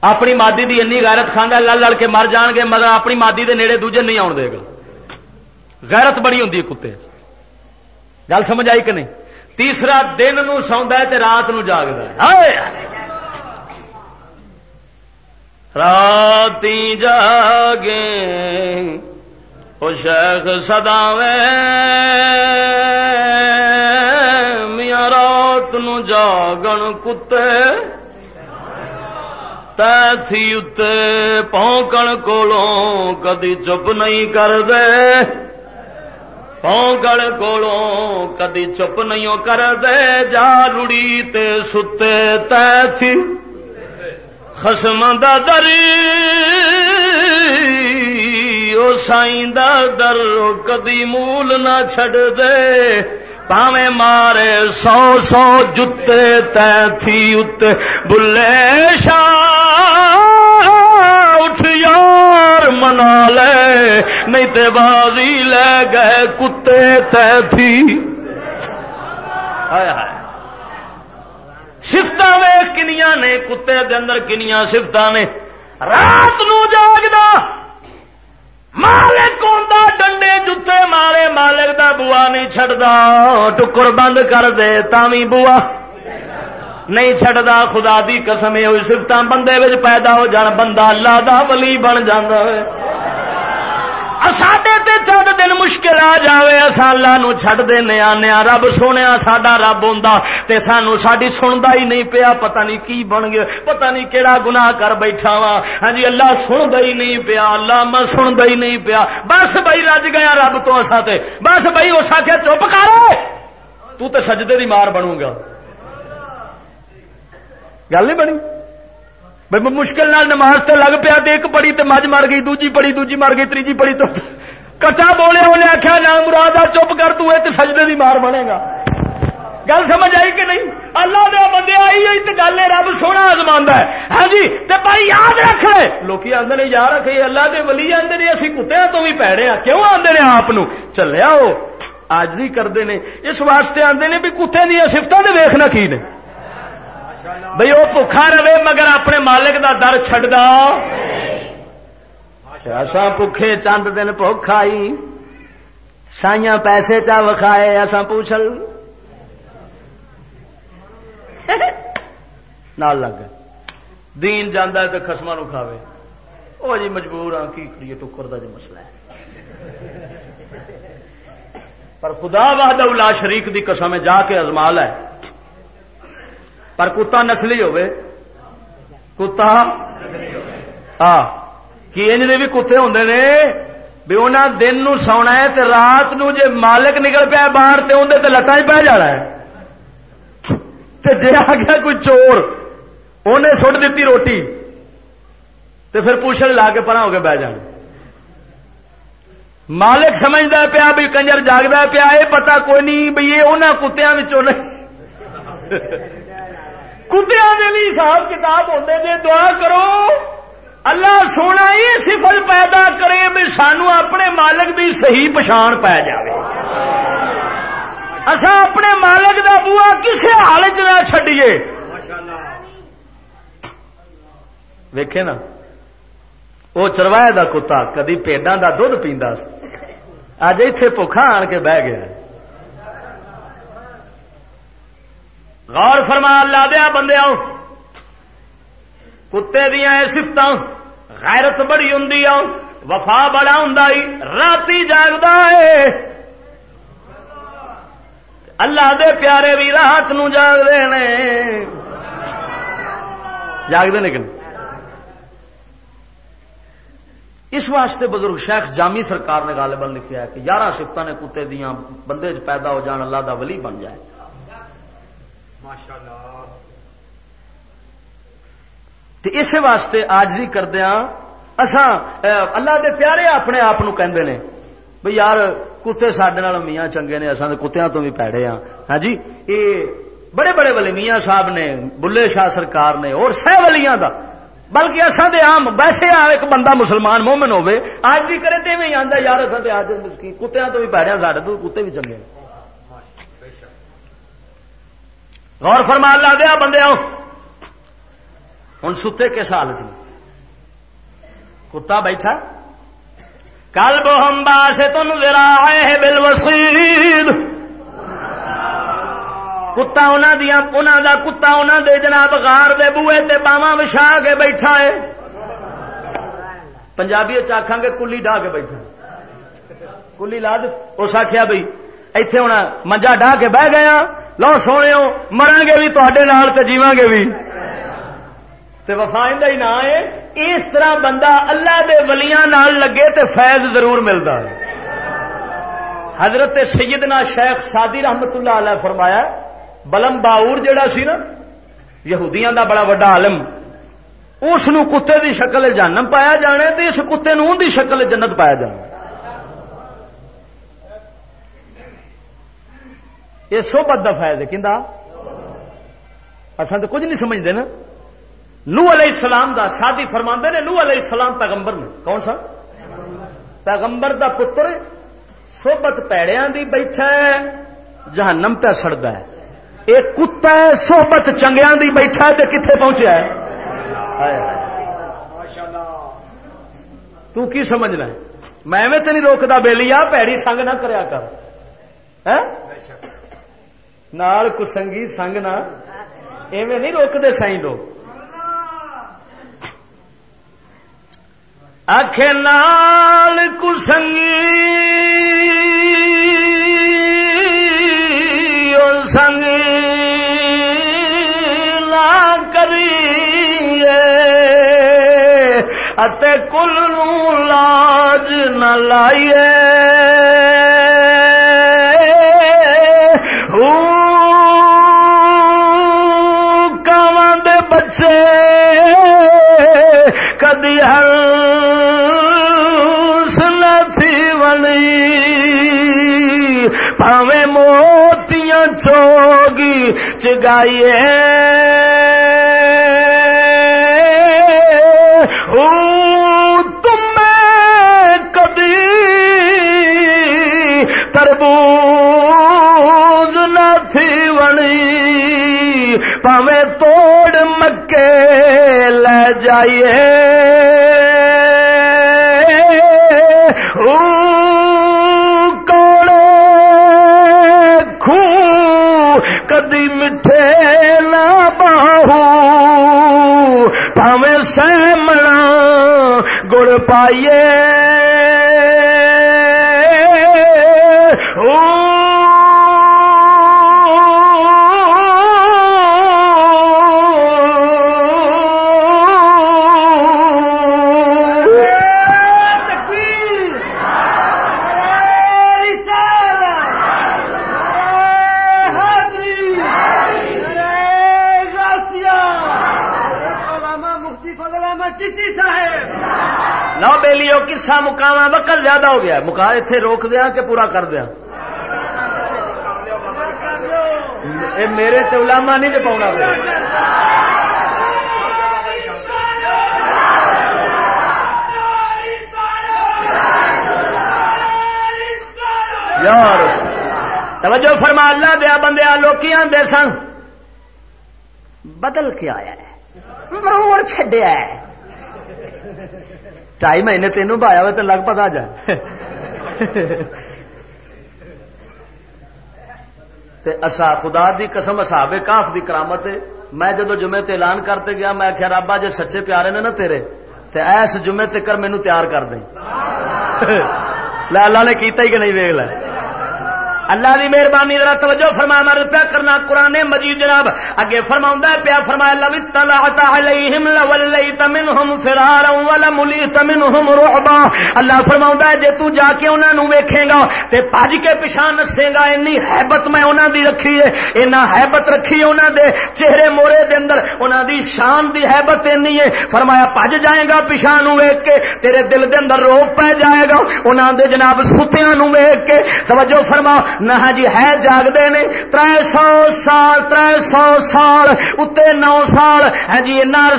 اپنی مادی دی انی غیرت کھانا لڑ لڑ کے مر جان گے، مگر اپنی مادی دے نیڑے دوجے نہیں آن دے گا۔ غیرت بڑی ہوں کتے گل سمجھ آئی کہ نہیں؟ تیسرا دن نو سوندا ہے تے رات نو جاگدا ہے۔ رات جاگے، او شیخ سداوے میاں رات نو جاگن کتے تھی اتے پونکن کولوں کدی چپ نہیں کر دے پونگل کولوں کدی چپ نہیں کر دے جا رڑی تے ستے تے تھی خسم دا در او سائیں دا در کدی مول نہ چھڑ دے پاویں مارے سو سو جتے تے تھی ات بلے شاہ یار منا لے نہیں تے بازی لے گئے کتے تے تھی۔ سفت ویخ کنیا نے، کتے دے اندر کنیا سفت نے۔ رات نو جاگدا، مالک ہوندا، ڈنڈے جتے مارے مالک دا بوا نہیں چڑھتا ٹکر بند کر دے تاوی بوا۔ نہیں چڈتا خدا دی قسم ہوئی سفت بندے پیدا ہو جان، بندہ اللہ دا ولی بن جانا ساڈے تے چند دن مشکل آ جائے اصا اللہ نو چڈ دینے آنے رب سونے ساڈا رب ہوں تے سانو ساڈی سنتا ہی نہیں پیا۔ پتہ نہیں کی بن گیا، پتہ نہیں کیڑا گناہ کر بیٹھا وا ہاں جی اللہ سنتا ہی نہیں پیا، اللہ میں سنتا ہی نہیں پیا۔ بس بھائی رج گیا رب تو اصا تے۔ بس بھائی اس آخیا چپ کر۔ تو تے سجدے دی مار بنوں گا۔ گل نہیں بنی؟ بھائی مشکل نال نماز تے لگ پیا ایک پڑی تے مجھ مر گئی، دوجی پڑی دوجی مر گئی تیجی پڑی تو کچا بولے، انہیں آخیا نام مراد آ، چپ کر تو تے سجدے دی مار بنے گا۔ گل سمجھ آئی کہ نہیں؟ اللہ دیا بندے آئی ہوئی تو گل رب سونا آزما ہے۔ ہاں جی تو بھائی یاد رکھ لے۔ لوگ آدھے یاد رکھے، اللہ کے ولی آدھے نے، اسی کتیا تو بھی پیڑے ہاں کیوں آدھے نے آپ چلیا وہ آج ہی کرتے ہیں اس واسطے آدھے نے بھی کتے دیا سفت ویخنا کی نے۔ بھائی وہ بخا رہے مگر اپنے مالک دا در چڈا اصا بکھے چند دن بخ آئی سائیاں پیسے چا وکھائے اصا پوچھل۔ نال لگ دین جانا تو خسما نو کھاوے۔ وہ جی مجبور ہاں کی کریے، ٹکر کا جو مسئلہ ہے۔ پر خدا واہد الا شریک دی قسم جا کے ازمال ہے۔ پر کتا نسلی ہوئے. کتا؟ ہاں کی انج بھی کتے ہوں نے؟ بھی انہیں دن نو سونا ہے تے رات نو جے مالک نکل پیا باہر تے اندر تے لتاں پہ جانا ہے. تے جے آ گیا کوئی چور انہیں سٹ دیتی روٹی، تے پھر پوچھنے لا کے پرا ہو کے بہ جان مالک سمجھتا پیا بھی کنجر جاگتا پیا یہ پتا کوئی نہیں بھائی یہ انہوں کتیا نہیں. کتیا بھی حساب کتاب ہوتے جی دعا کرو۔ اللہ سونا یہ سفل پیدا کرے بھی سانو اپنے مالک دی صحیح پچھان پی جائے اصا اپنے مالک دا بوا کسی حال چ نہ چڈیے ویکھے نا وہ چروائے دا کتا کدی پیڈا دا دھد پیندا اج اتے بخا آن کے بہ گیا۔ غور فرما، اللہ دیا بندے آؤ۔ کتے دیا سفت غیرت بڑی ہوں وفا بڑا ہوں رات جاگتا ہے۔ اللہ دے پیارے بھی رات نو جاگتے ہیں جاگتے لیکن اس واسطے بزرگ شیخ جامی سرکار نے غالباً لکھا ہے کہ یارہ سفت نے کتے دیا بندے پیدا ہو جان، اللہ دا ولی بن جائے۔ اسی واسطے آجزی کردیا اصا اللہ دے پیارے اپنے آپ کہندے نے۔ بھئی یار، کتے سڈے میاں چنگے نے اصل کتیا تو بھی پیڑے ہاں ہاں جی؟ یہ بڑے بڑے والے میاں صاحب نے، بلے شاہ سرکار نے، اور سہ ولیاں دا۔ بلکہ اصا دے عام، ویسے آ ایک بندہ مسلمان مومن ہوے آج بھی کرے تو بھی آتا یار اصل آج کتیا تو بھی پیڑے سارے تو کتے بھی چنگے غور فرما لا دیا بندے ہوں ستے کس حال چ کتا بیٹھا؟ کل بہم سے تم ذرا بل وسید کتا انہوں دیا انہوں دا کتا انہوں دے جناب غار دے بوئے تے باواں وچھا کے بیٹھا ہے۔ پنجابی آخان گے کلی ڈا کے بیٹھا۔ کلی لا دے، اس آخیا بھائی ایتھے ہونا منجا ڈا کے بہ گیا۔ لو سونے مران گے بھی تے جیواں گے بھی تے وفا ہی نہ ہے اس طرح بندہ اللہ دے ولیاں نال لگے تے فیض ضرور ملتا ہے حضرت سیدنا شیخ سادی رحمت اللہ علیہ فرمایا بلم باور جڑا سی نا یہودیاں دا بڑا وڈا عالم اس کتے دی شکل جانم پایا جانا تے اس کتے نو دی شکل جنت پایا جانا یہ سوبت دا فیض ہے کہ اصل تو کچھ نہیں سمجھتے نا۔ نو علیہ السلام دا شادی فرما نے نو علیہ السلام پیغمبر نے۔ کون سا؟ پیغمبر دا پتر سوبت پیڑیا دی بیٹھا ہے، جہنم پہ سڑتا ہے۔ ایک کتا ہے سوبت چنگیا دی بیٹھا ہے کتنے پہنچیا ہے؟ تو کی سمجھنا ہے؟ میں تو نہیں روکتا بےلی آ پیڑی سنگ نہ کریا کر۔ ہاں؟ نال کسنگی سنگ نہ ایویں نہیں روکتے سائی لوگ آخ نال کسنگی اور سنگ لا کری کل لاج نہ لائیے بالحسنتی ولی پاوے موتیاں چوگی چگائیے۔ تم میں تربوز نہ تھی ونی پاوے لے جائیے کدی مٹھے نہ باہو۔ پاوے سہمنا گڑ پائیے۔ کسا مکاوا وقت زیادہ ہو گیا مکا اتنے روک دیا کہ پورا کر دیا؟ میرے تلاما نہیں پاؤنا یار توجہ فرما، اللہ دیا بندے لوکی آدھے سن۔ بدل کے آیا ہے۔ موڑ چڈیا ہے۔ ٹائی مہینے تینوں پایا ہوا تو لگ پتا جائے اسا خدا دی قسم اصحاب کاف دی کرامت میں جدو جمعے تے اعلان کرتے گیا میں آخیا رابا جی سچے پیارے نے نا تیرے تے ایس جمعے تکر مینو تیار کر دیں اللہ نے کیتا ہی کہ نہیں ویگ لے اللہ دی مہربانی ذرا توجہ فرما مر پیا کرنا، قرآن مجید جناب اگے فرما پیا فرمایا، لو اطلعت علیہم لولیت منہم فرارا ولملیت منہم رعبا۔ اللہ فرما جے تو جا کے انہاں نو ویکھے گا، تے بھج کے پیچھے نسے گا، انی ہیبت میں انہاں دی رکھی ہے اینا ہیبت رکھی ہے انہاں دے چہرے مورے دے اندر، انہاں دی شان دی ہیبت اینی ہے۔ فرمایا بھج جائے گا پیچھے نو ویکھ کے، تیرے دل دے اندر روپ پہ جائے گا، انہاں دے جناب ستیاں نو ویکھ کے۔ توجہ فرما نہ جی ہے جاگتے ہیں تر سو سال تر سو سال اتنے نو سال ہے جی نر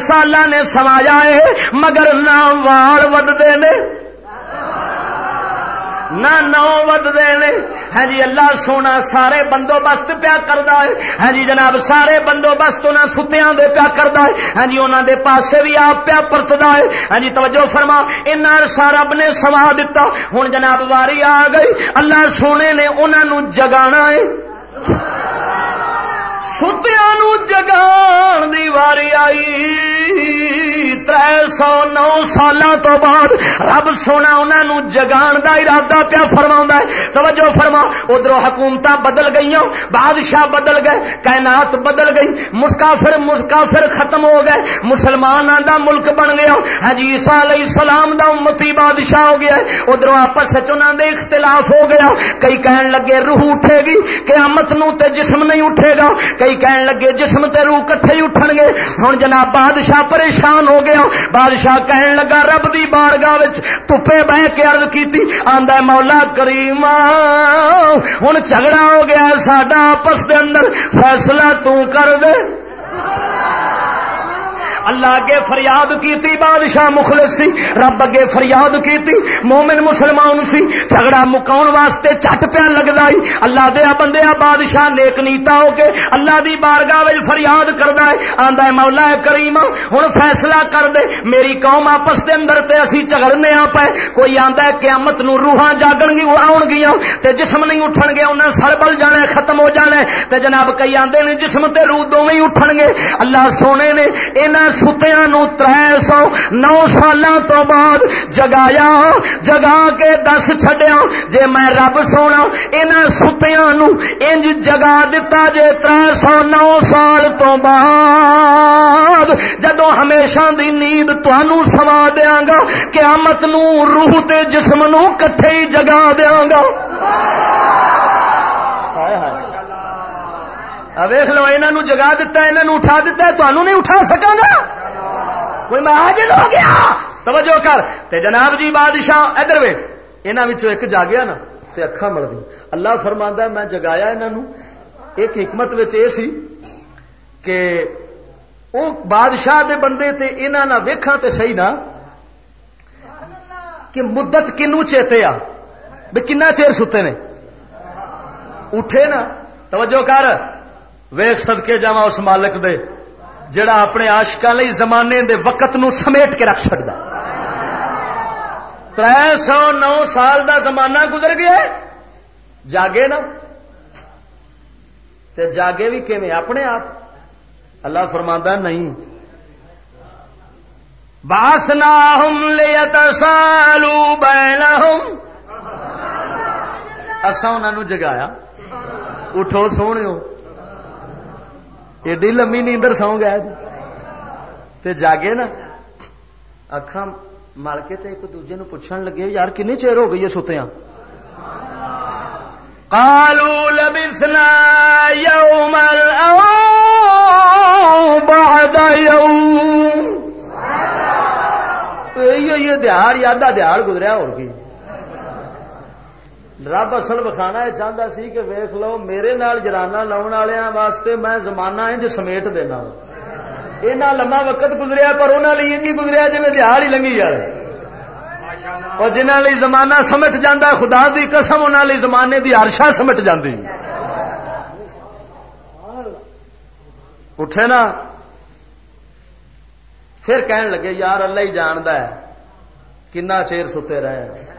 نے سمایا ہے مگر نہ وال ودتے ہیں نہ نو ودتے نے۔ ہاں جی اللہ سونا سارے بندوبست پیا کرتا ہے۔ ہاں جی جناب، سارے بندوبست انہیں ستیا دے پیا کرتا ہے۔ ہاں جی انہوں دے پاسے بھی آپ پیا پرتدا ہے۔ ہاں جی توجہ فرما ان سارا رب نے سوا دتا۔ ہوں جناب، واری آ گئی۔ اللہ سونے نے انہوں جگانا ہے۔ ستیا جگان دی واری آئی تر سو نو سال تو بعد رب سونا انہوں جگان دا ارادہ پیا فرما ہے توجہ فرما ادھر حکومت بدل گئی بادشاہ بدل گئے کائنات بدل گئی مسکافر مسکافر ختم ہو گئے مسلمانوں دا ملک بن گیا حجی عیسیٰ علیہ السلام دا امتی بادشاہ ہو گیا ادھر آپس دے اختلاف ہو گیا کئی کہن لگے روح اٹھے گی قیامت نو تے جسم نہیں اٹھے گا کئی کہن لگے جسم تے روح کٹھے ہی اٹھن گے ہوں جناب بادشاہ پریشان ہو گیا۔ بادشاہ کہن لگا، رب دی بارگاہ تپے بہ کے عرض کیتی، آندا مولا کریم ہوں جھگڑا ہو گیا ساڈا آپس دے اندر، فیصلہ تو کر دے۔ اللہ اگے فریاد کیتی، بادشاہ مخلص سی، رب اگے فریاد کیتی، مومن مسلمان سی، جھگڑا مکاؤ واسطے چٹ پیا لگتا ہی اللہ دیا بندیا بادشاہ نیک نیتا ہو کے اللہ دی بارگاہ فریاد کرتا ہے آندا ہے مولا کریم ہوں فیصلہ کر دے۔ میری قوم آپس دے اندر تے اسی جھگڑنے آ پائے کوئی آندا ہے قیامت نو روحاں جاگن گی آن گیا تے جسم نہیں اٹھن گے انہیں سر بل جانا ہے، ختم ہو جانا ہے۔ تے جناب کئی آندے نے جسم تے روح دونوں اٹھن گے۔ اللہ سونے نے، انہاں ستیا نو تر سو نو سال تو بعد جگایا، جگا کے دس چڈیا جے میں رب سونا ان ستیا نو انج جگا دتا جے تر سو نو سال تو بعد جدو ہمیشہ دی نیند تنوع سوا دیا گا، قیامت نو روح تے جسم نو کٹھے ہی جگا دیا گا۔ ویخ لو یہ جگا دتا یہ اٹھا دتا تمہوں نہیں اٹھا سکا گا کوئی مہاجن ہو گیا؟ توجہ کر۔ تے جناب جی بادشاہ، ادھر وے یہاں ایک جاگیا نا، تے اکھا مڑ دی اللہ فرما میں جگایا انہوں ایک حکمت یہ سی کہ وہ بادشاہ دے بندے تے انہاں نہ ویکھاں تے صحیح نہ کہ مدت کنو چیتے آ؟ بھی کنا چیر ستے نے؟ اٹھے نا۔ توجہ کر۔ ویخ سدکے جا اس مالک دے، جڑا اپنے آشکا لئی زمانے دے وقت نو سمیٹ کے رکھ سکتا تر سو نو سال دا زمانہ گزر گیا جاگے نا۔ تے جاگے بھی کیویں؟ اپنے آپ۔ اللہ فرماندہ نہیں۔ باسنا ہم لے سالو بہنا ہم اصا انہوں جگایا۔ اٹھو سونے ایڈی لمبی نیندر سو گیا تے جاگے نا اکھا مل کے تے ایک دوجے نو پوچھن لگے یار کنی چیر ہو گئی ہے ستیا قالوا لبثنا يوما او بعد يوم یہ دیہڑ یادہ دیہڑ گزریا اور کی رب اصل بخانا یہ چاہتا سی کہ ویخ لو میرے نال جرانا لاؤن والوں واسطے میں زمانہ انج سمیٹ دینا اینا لما وقت گزریا پر انہوں نے یہ گزریا جی دیہڑ ہی لنگی جائے اور جنہوں نے زمانہ سمٹ جانا خدا دی قسم انہوں نے زمانے دی ہرشا سمٹ جاتی اٹھے نا۔ پھر کہن لگے یار اللہ ہی جاندہ ہے کنا چیر ستے رہے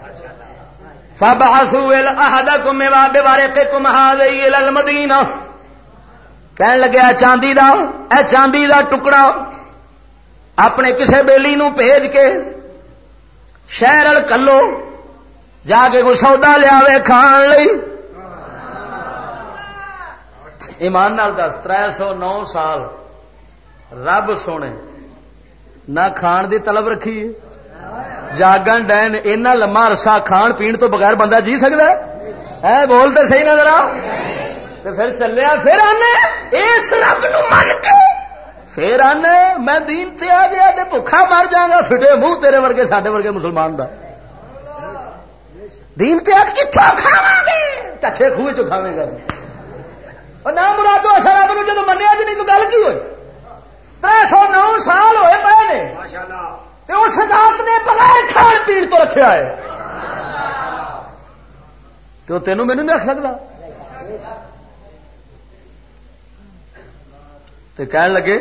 کہن لگے چاندی دا، اے چاندی دا ٹکڑا اپنے کسے بیلی نو بھیج کے شہر کلو، جا کے کوئی سودا لیا کھان لئی. ایمان نال دس تر سو نو سال رب سونے، نہ کھان دی طلب رکھی۔ جاگن ڈین اینا لما رسا کھان پین تو بغیر بندہ جی سکتا ہے اے بولتے صحیح نظر آ پھر چلیا پھر آنے اس رب نو من کے پھر آنے میں دین سے آ گیا تے بھوکھا مر جا گا فٹے منہ تیرے ورگے ساڈے ورگے مسلمان دا دین سے آ کتوں کھاوا گے کٹھے خوہ چ کھاوے گا نہ مرادو اصل رب نو جب منیا جی نہیں تو گل کی ہوئی تر سو نو سال ہوئے پے نے ماشاءاللہ اس ذات نے بغیر کھان پی تو رکھا ہے۔ تو تینوں مینو نہیں رکھ سکتا۔ تو کہن لگے،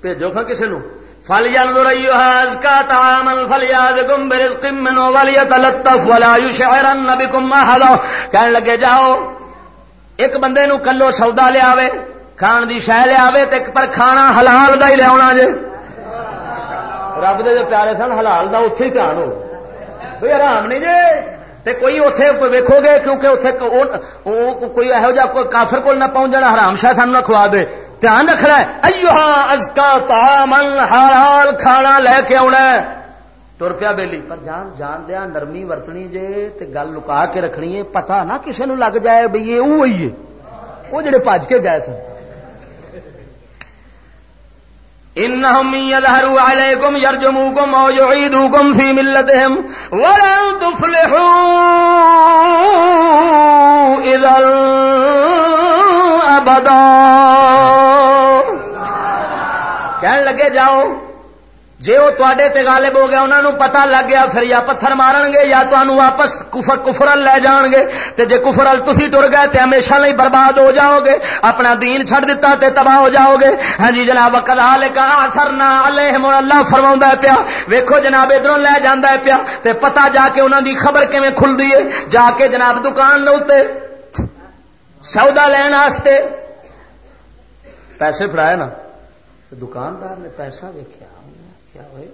بھیجو کھا کسی نو فل کہن لگے، جاؤ، ایک بندے نو کلو سودا لیا کھان دی شہ لیا پر کھانا حلال دا ہی لیا جے۔ رب دے جو پیارے سن حلال دا اتے ہی دھیان ہو کوئی آرام نہیں جے تے کوئی اتے ویکو گے کیونکہ اتے کوئی یہو جا کافر کول نہ پہنچ جانا حرام شاہ سان نہ کھوا دے دھیان رکھنا ہے ایو ازکا تامن حلال کھانا لے کے آنا تر پیا بیلی پر جان جان دیا نرمی ورتنی جے تے گل لکا کے رکھنی ہے پتہ نہ کسی نو لگ جائے بھئی یہ وہی ہے وہ جڑے پج کے گئے سن انهم يظهروا عليكم يرجموكم او يعيدوكم في ملتهم ولن تفلحوا اذا ابدا کہنے لگے جاؤ. جی وہ تے غالب ہو گیا انہوں نے پتا لگ گیا، پھر یا پتھر مارن گے یا تمہوں واپس کفر کفرل لے جان گے تے جے کفرل تسی ٹر گئے تے ہمیشہ لئی برباد ہو جاؤ گے اپنا دین چھڑ دیتا تے تباہ ہو جاؤ گے ہاں جی جناب کدال کا اثر نہ علیہم اللہ فرما پیا، ویکھو جناب ادھر لے جانا پیا، تے پتا جا کے انہوں دی خبر کیویں کھل دی ہے۔ جا کے جناب دکان دے اوتے سودا لین واسطے۔ پیسے فڑائے نا دکاندار نے پیسہ ویکیا کیا ہوئے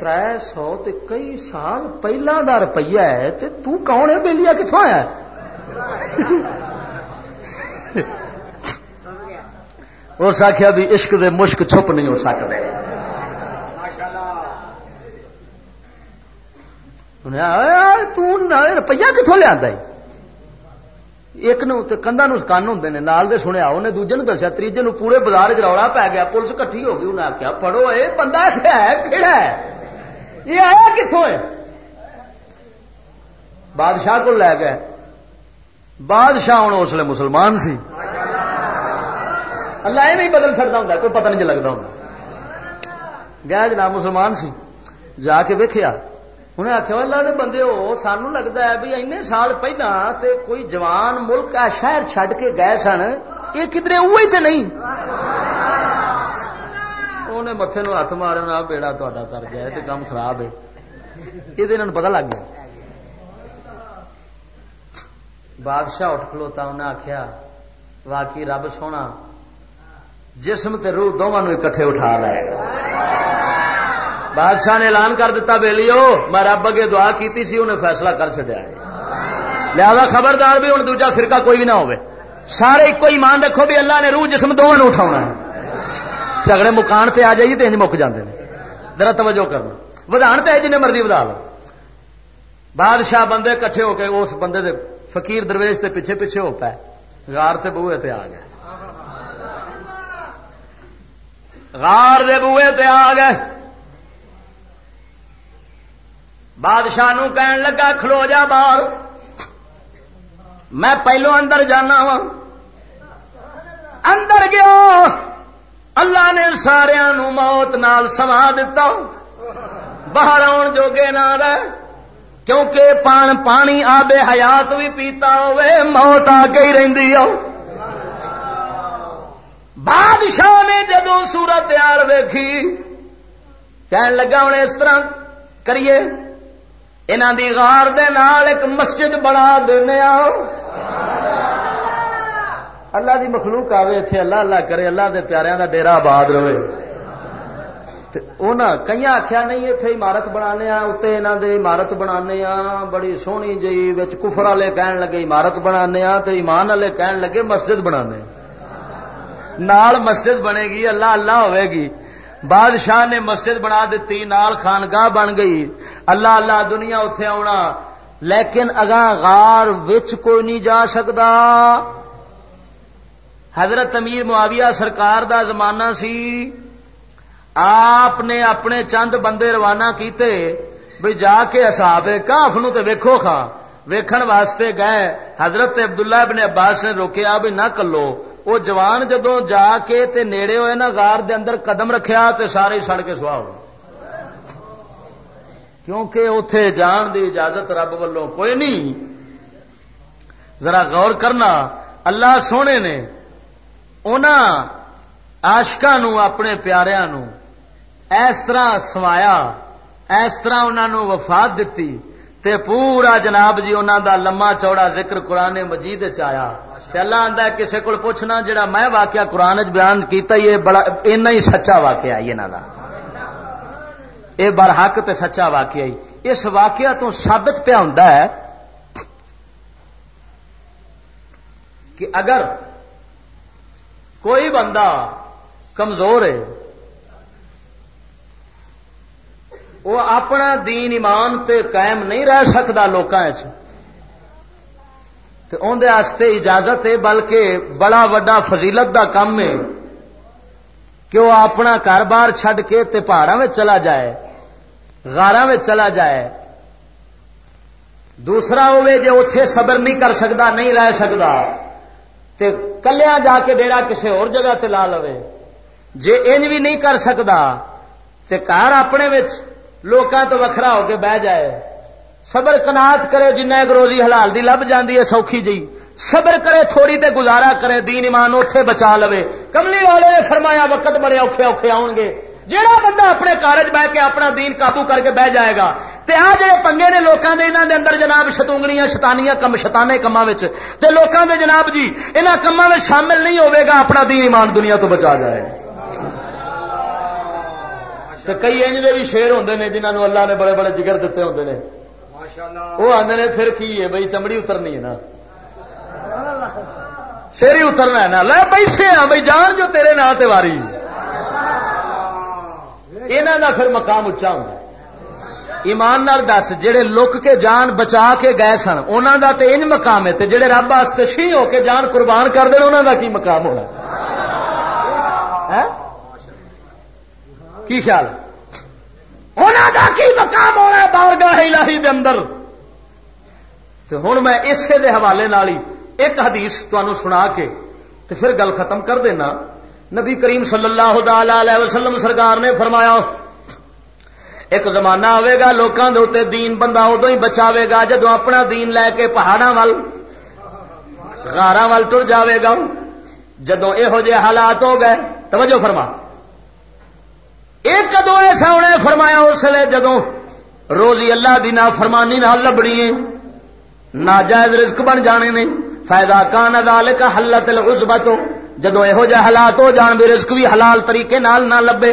تر سو کئی سال پہلا دا روپیہ ہے تے تو کون ہے؟ بےلیا کتوں آیا اس آخیا بھی عشق دے مشک چھپ نہیں ہو سکتے روپیہ کتوں لیا ایک نو کندا نو کن ہوں نے نال دے سنیا انہیں دوجے نو دسیا تیجے نو پورے بازار چروڑا پی گیا پولیس کٹھی ہو گئی انہیں آخیا پڑھو یہ بندہ ہے کہڑا ہے یہ آیا کتوں ہے بادشاہ کو لے گئے بادشاہ ہوں اس لیے مسلمان سی اللہ ایویں بدل سکتا ہوں کوئی پتہ نہیں لگتا ہوں گیا جناب مسلمان سی جا کے ویکیا انہیں آخیا اللہ نے بندے ہو سانو لگتا ہے بھی این سال پہلا تے کوئی جوان ملک آ شہر چھڈ کے گئے سن یہ کدھر وہی تو نہیں انہیں متے نو ہاتھ مارا بیڑا تا کر گیا تو کام خراب ہے یہ پتا لگ گیا بادشاہ اٹھ کھلوتا انہیں آخیا واقعی رب سونا جسم تے روح دونوں اکٹھے اٹھا لائے گا بادشاہ نے اعلان کر دیتا بے لیو میں رب اگے دعا کیتی سی، انہیں فیصلہ کر چڑیا لہذا خبردار بھی ہوں دوجا فرقہ کوئی بھی نہ ہو سارے ایک ایمان رکھو بھی اللہ نے روح جسم دونوں اٹھا ہے۔ جھگڑے مکان تے آ جائیے تو مک جاتے ہیں ذرا توجہ کرنا۔ ودان تو جن مرضی ودا لو۔ بادشاہ بندے کٹھے ہو کے اس بندے دے فقیر درویش تے پیچھے پیچھے ہو پائے غار تے بوئے تے آ گئے۔ غار دے بوئے تے آ گئے۔ بادشاہ نو کہن لگا، کھلو جا باہر۔ میں پہلو اندر جانا وا اندر گیا۔ اللہ نے سارا موت نال سوا دتا۔ باہر آن جوگے نہ رہ کیونکہ پان پانی آبے حیات بھی پیتا ہوئے، موت آ کے ہی رہی ہو بادشاہ نے جدو سورت تیار ویکھی، کہن لگا ہوں اس طرح کریے۔ انہوں دی غار دے نال ایک مسجد بنا دینا اللہ دی مخلوق آوے تھے اللہ اللہ کرے، اللہ دے پیاریاں دا ڈیرا آباد رہے۔ کئی آخیا نہیں اتنے عمارت بنا اتنے یہاں دے عمارت بنا بڑی سونی جی کفر والے کہن لگے عمارت بنا ایمان والے کہن لگے مسجد بنا نال مسجد بنے گی، اللہ اللہ ہوئے گی۔ بادشاہ نے مسجد بنا دیتی، نال خانگاہ بن گئی۔ اللہ اللہ دنیا اتے آنا لیکن اگاں غار وچ کوئی نہیں جا سکتا حضرت امیر معاویہ سرکار دا زمانہ سی۔ آپ نے اپنے چند بندے روانہ کیتے بھی جا کے اصحاب کاف نو تے ویکھو کھا ویکھن واسطے گئے۔ حضرت عبداللہ ابن عباس نے روکیا بھی نہ کلو۔ وہ جوان جدو جا کے تے نیڑے ہوئے نا غار دے اندر قدم رکھیا تے سارے سڑ کے سوا ہو کیونکہ اتے جان دی اجازت رب والوں کوئی نہیں۔ ذرا غور کرنا، اللہ سونے نے آشکا نو، اپنے پیاریا نو اس طرح سوایا اس طرح انہوں نے وفات دیتی تے پورا جناب جی انہوں دا لما چوڑا ذکر قرآن مجید چیا اللہ آتا ہے کسی کو پوچھنا، جڑا میں واقعہ قرآن بیان کیتا، یہ بڑا اینا ہی سچا واقعہ یہ نہ یہ برحق تے سچا واقعہ ہی اس واقعہ تو ثابت پیا ہوں کہ اگر کوئی بندہ کمزور ہے وہ اپنا دین ایمان تے قائم نہیں رہ سکتا لوگوں اندر اجازت ہے بلکہ بڑا وڈا فضیلت دا کام ہے کہ وہ اپنا کاروبار چھڈ کے تے پہاڑوں میں چلا جائے غارا میں چلا جائے۔ دوسرا ہوے جی اتے صبر نہیں کر سکتا نہیں رہ سکتا تے کلیا جا کے ڈیڑا کسی اور جگہ تے لا لو جے انج بھی نہیں کر سکتا تے گھر اپنے لوکاں تو وکھرا ہو کے بہ جائے۔ صبر کنات کرے جنہیں ایک روزی حلال دی لب جاندی ہے، سوکھی جی۔ صبر کرے، تھوڑی تے گزارا کرے، دین ایمان اتے بچا لو کملی والے نے فرمایا، وقت بڑے اوکھے اوکھے آؤ گے جہاں بندہ اپنے کارج بہ کے اپنا دین قابو کر کے بہ جائے گا تے آ جڑے پنگے نے لوکاں دے انہاں دے اندر جناب شتونگڑیاں شتانیاں کم شتانے کماں وچ تے لوکاں دے جناب جی انہاں کماں وچ شامل نہیں ہوے گا اپنا دین ایمان دنیا تو بچا جائے تے کئی انج دے بھی شیر ہوندے نے جنہاں نو اللہ نے بڑے بڑے جگر دتے ہوندے نے۔ وہ آدھے نے پھر کی ہے؟ بھائی چمڑی اترنی ہے نا۔ شیر ہی اترنا ہے نا۔ لے بیٹھے ہاں بھائی جان جو تیرے نا تے واری۔ یہاں کا پھر مقام اچا ہوں ایمان نال دس جہے لک کے جان بچا کے گئے سن انہوں کا تو انج مقام ہے جہے رب واسطے شی ہو کے جان قربان کر دیں انہوں کا کی مقام ہونا کی خیال؟ انہوں کا کی مقام ہونا بارگاہ الہی دے اندر؟ تو ہوں میں اسے دے حوالے نال ہی ایک حدیث تمہیں سنا کے تو پھر گل ختم کر دینا۔ نبی کریم صلی اللہ علیہ وسلم سرکار نے فرمایا، ایک زمانہ آئے گا لوگوں کے اتنے دین بندہ ادو ہی بچاوے گا جدو اپنا دین لے کے پہاڑا وال غارا وال ٹر جاوے گا جدو یہو جہ حالات ہو گئے، توجہ فرما۔ ایک کدو ایسا انہیں فرمایا اس لیے جدو روزی اللہ دی فرمانی نہ لبنی ہے، ناجائز رزق بن جانے نے فائدہ کان ادال کا حلت العزبت جدو یہو جہ حالات ہو جان بھی رزق بھی حلال طریقے نال نہ لبے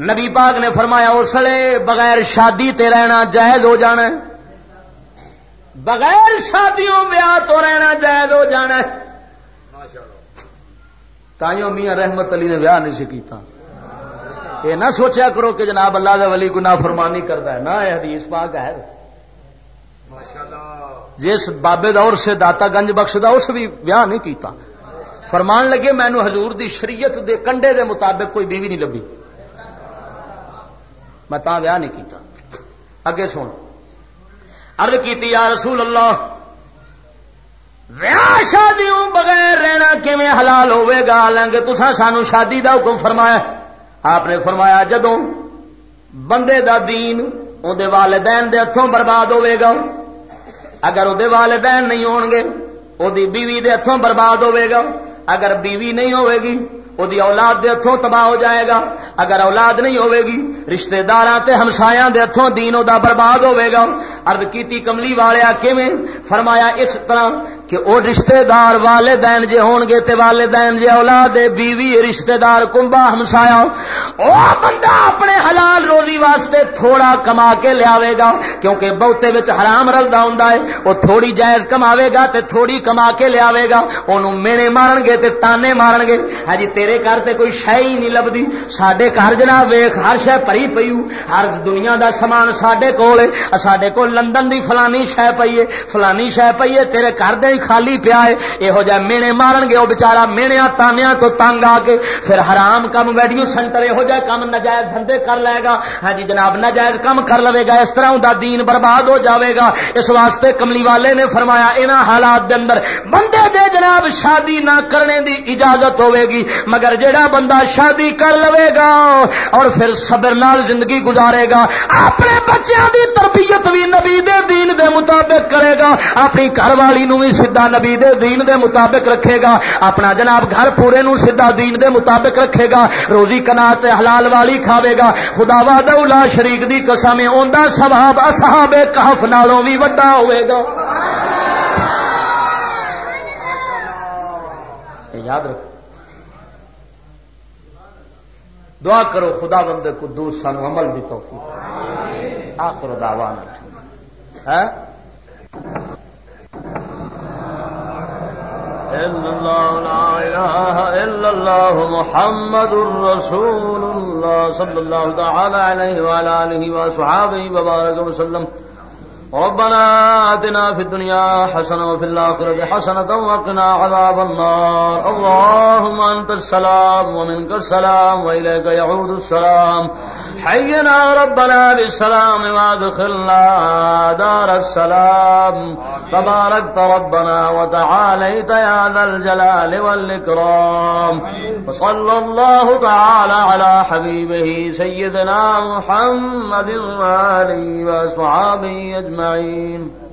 نبی پاک نے فرمایا اس لیے بغیر شادی تے رہنا جائز ہو جانا بغیر شادیوں بیاہ تو رہنا جائز ہو جانا تائیوں میاں رحمت علی نے ویاہ نہیں سکیتا۔ یہ نہ سوچیا کرو کہ جناب اللہ دے ولی کو نہ فرمانی کرتا ہے۔ نہ یہ حدیث پاک ہے۔ جس بابے دور سے داتا گنج بخش دا اس بھی ویاہ نہیں کیتا۔ فرمان لگے مینو حضور دی شریعت دے کنڈے دے مطابق کوئی بیوی نہیں لبھی۔ میں تا ویاہ نہیں کیتا۔ اگے سن۔ ارد کیتی، یا رسول اللہ، ویاہ شادیوں بغیر رہنا کیویں حلال ہوئے گا؟ لیں تسا سانو شادی دا حکم فرمایا۔ آپ نے فرمایا جدو بندے دا دین اندر والدین دے ہاتھوں برباد ہوئے گا، اگر وہ والدین نہیں ہون گے وہ بیوی دے ہاتھوں برباد ہوئے گا اگر بیوی نہیں ہوئے گی وہ اولاد دے ہتھوں تباہ ہو جائے گا۔ اگر اولاد نہیں ہوئے گی رشتے دار ہمسایا دے ہاتھوں دین دا برباد ہوئے گا۔ ارد کیتی کملی والے کیویں؟ فرمایا اس طرح کہ او رشتہ دار والدین جے ہون گے تے والدین جے اولاد بیوی رشتہ دار کمبا ہمسایا او بندہ اپنے حلال روزی واسطے تھوڑا کما کے لیاوے گا۔ کیونکہ بہتے وچ حرام رلدا ہوندا ہے، او تھوڑی جائز کماوے گا تے تھوڑی کما کے لیاوے گا۔ اونوں مینے مارن گے تے تانے مارن گے۔ ہاں جی تیرے گھر تے کوئی شے ہی نہیں لبدی ساڈے گھر جناب ویکھ ہر شے پری پیو ہر دنیا دا سامان ساڈے کول ہے ساڈے کول لندن دی فلانی شے پئی ہے فلانی شے پئی ہے تیرے گھر دے خالی پیا ہے یہو جہ مینے مارن گے وہ بچارا میڑیا تانیا تو تنگ آ کے پھر حرام کم ویڈیو سینٹر یہو جہ کم نجائز دھندے کر لے گا ہاں جی جناب نجائز کم کر لے گا اس طرح ان دین برباد ہو جاوے گا اس واسطے کملی والے نے فرمایا انہاں حالات دے اندر بندے دے جناب شادی نہ کرنے دی اجازت ہوے گی مگر جڑا بندہ شادی کر لوے گا اور پھر صبر نال زندگی گزارے گا۔ اپنے بچیاں دی تربیت بھی نبی دے دین دے مطابق کرے گا۔ اپنی گھر والی نو بھی سیدا نبی دے دین دے مطابق رکھے گا۔ اپنا جناب گھر پورے نو سیدا دین دے مطابق رکھے گا۔ روزی کنات حلال والی کھاوے گا۔ خدا وا دولا شریک دی قسم اوندا ثواب اصحاب کہف نالوں بھی وڈا ہوئے گا۔ یاد رکھو۔ دعا کرو خدا بندے کو دور سان عمل بھی توفیق آخر دعوان ہے۔ محمد الرسول اللہ، صلی اللہ تعالی علیہ وآلہ آله وصحابه وسلم۔ ربنا آتنا في الدنيا حسنة وفي الآخرة حسنة وقنا عذاب النار. اللهم أنت السلام ومنك السلام وإليك يعود السلام. حينا ربنا بالسلام وادخلنا دار السلام. تباركت ربنا وتعاليت يا ذا الجلال والإكرام. وصلى الله تعالى على حبيبه سيدنا محمد وآله وأصحابه أجمعين. أجمعين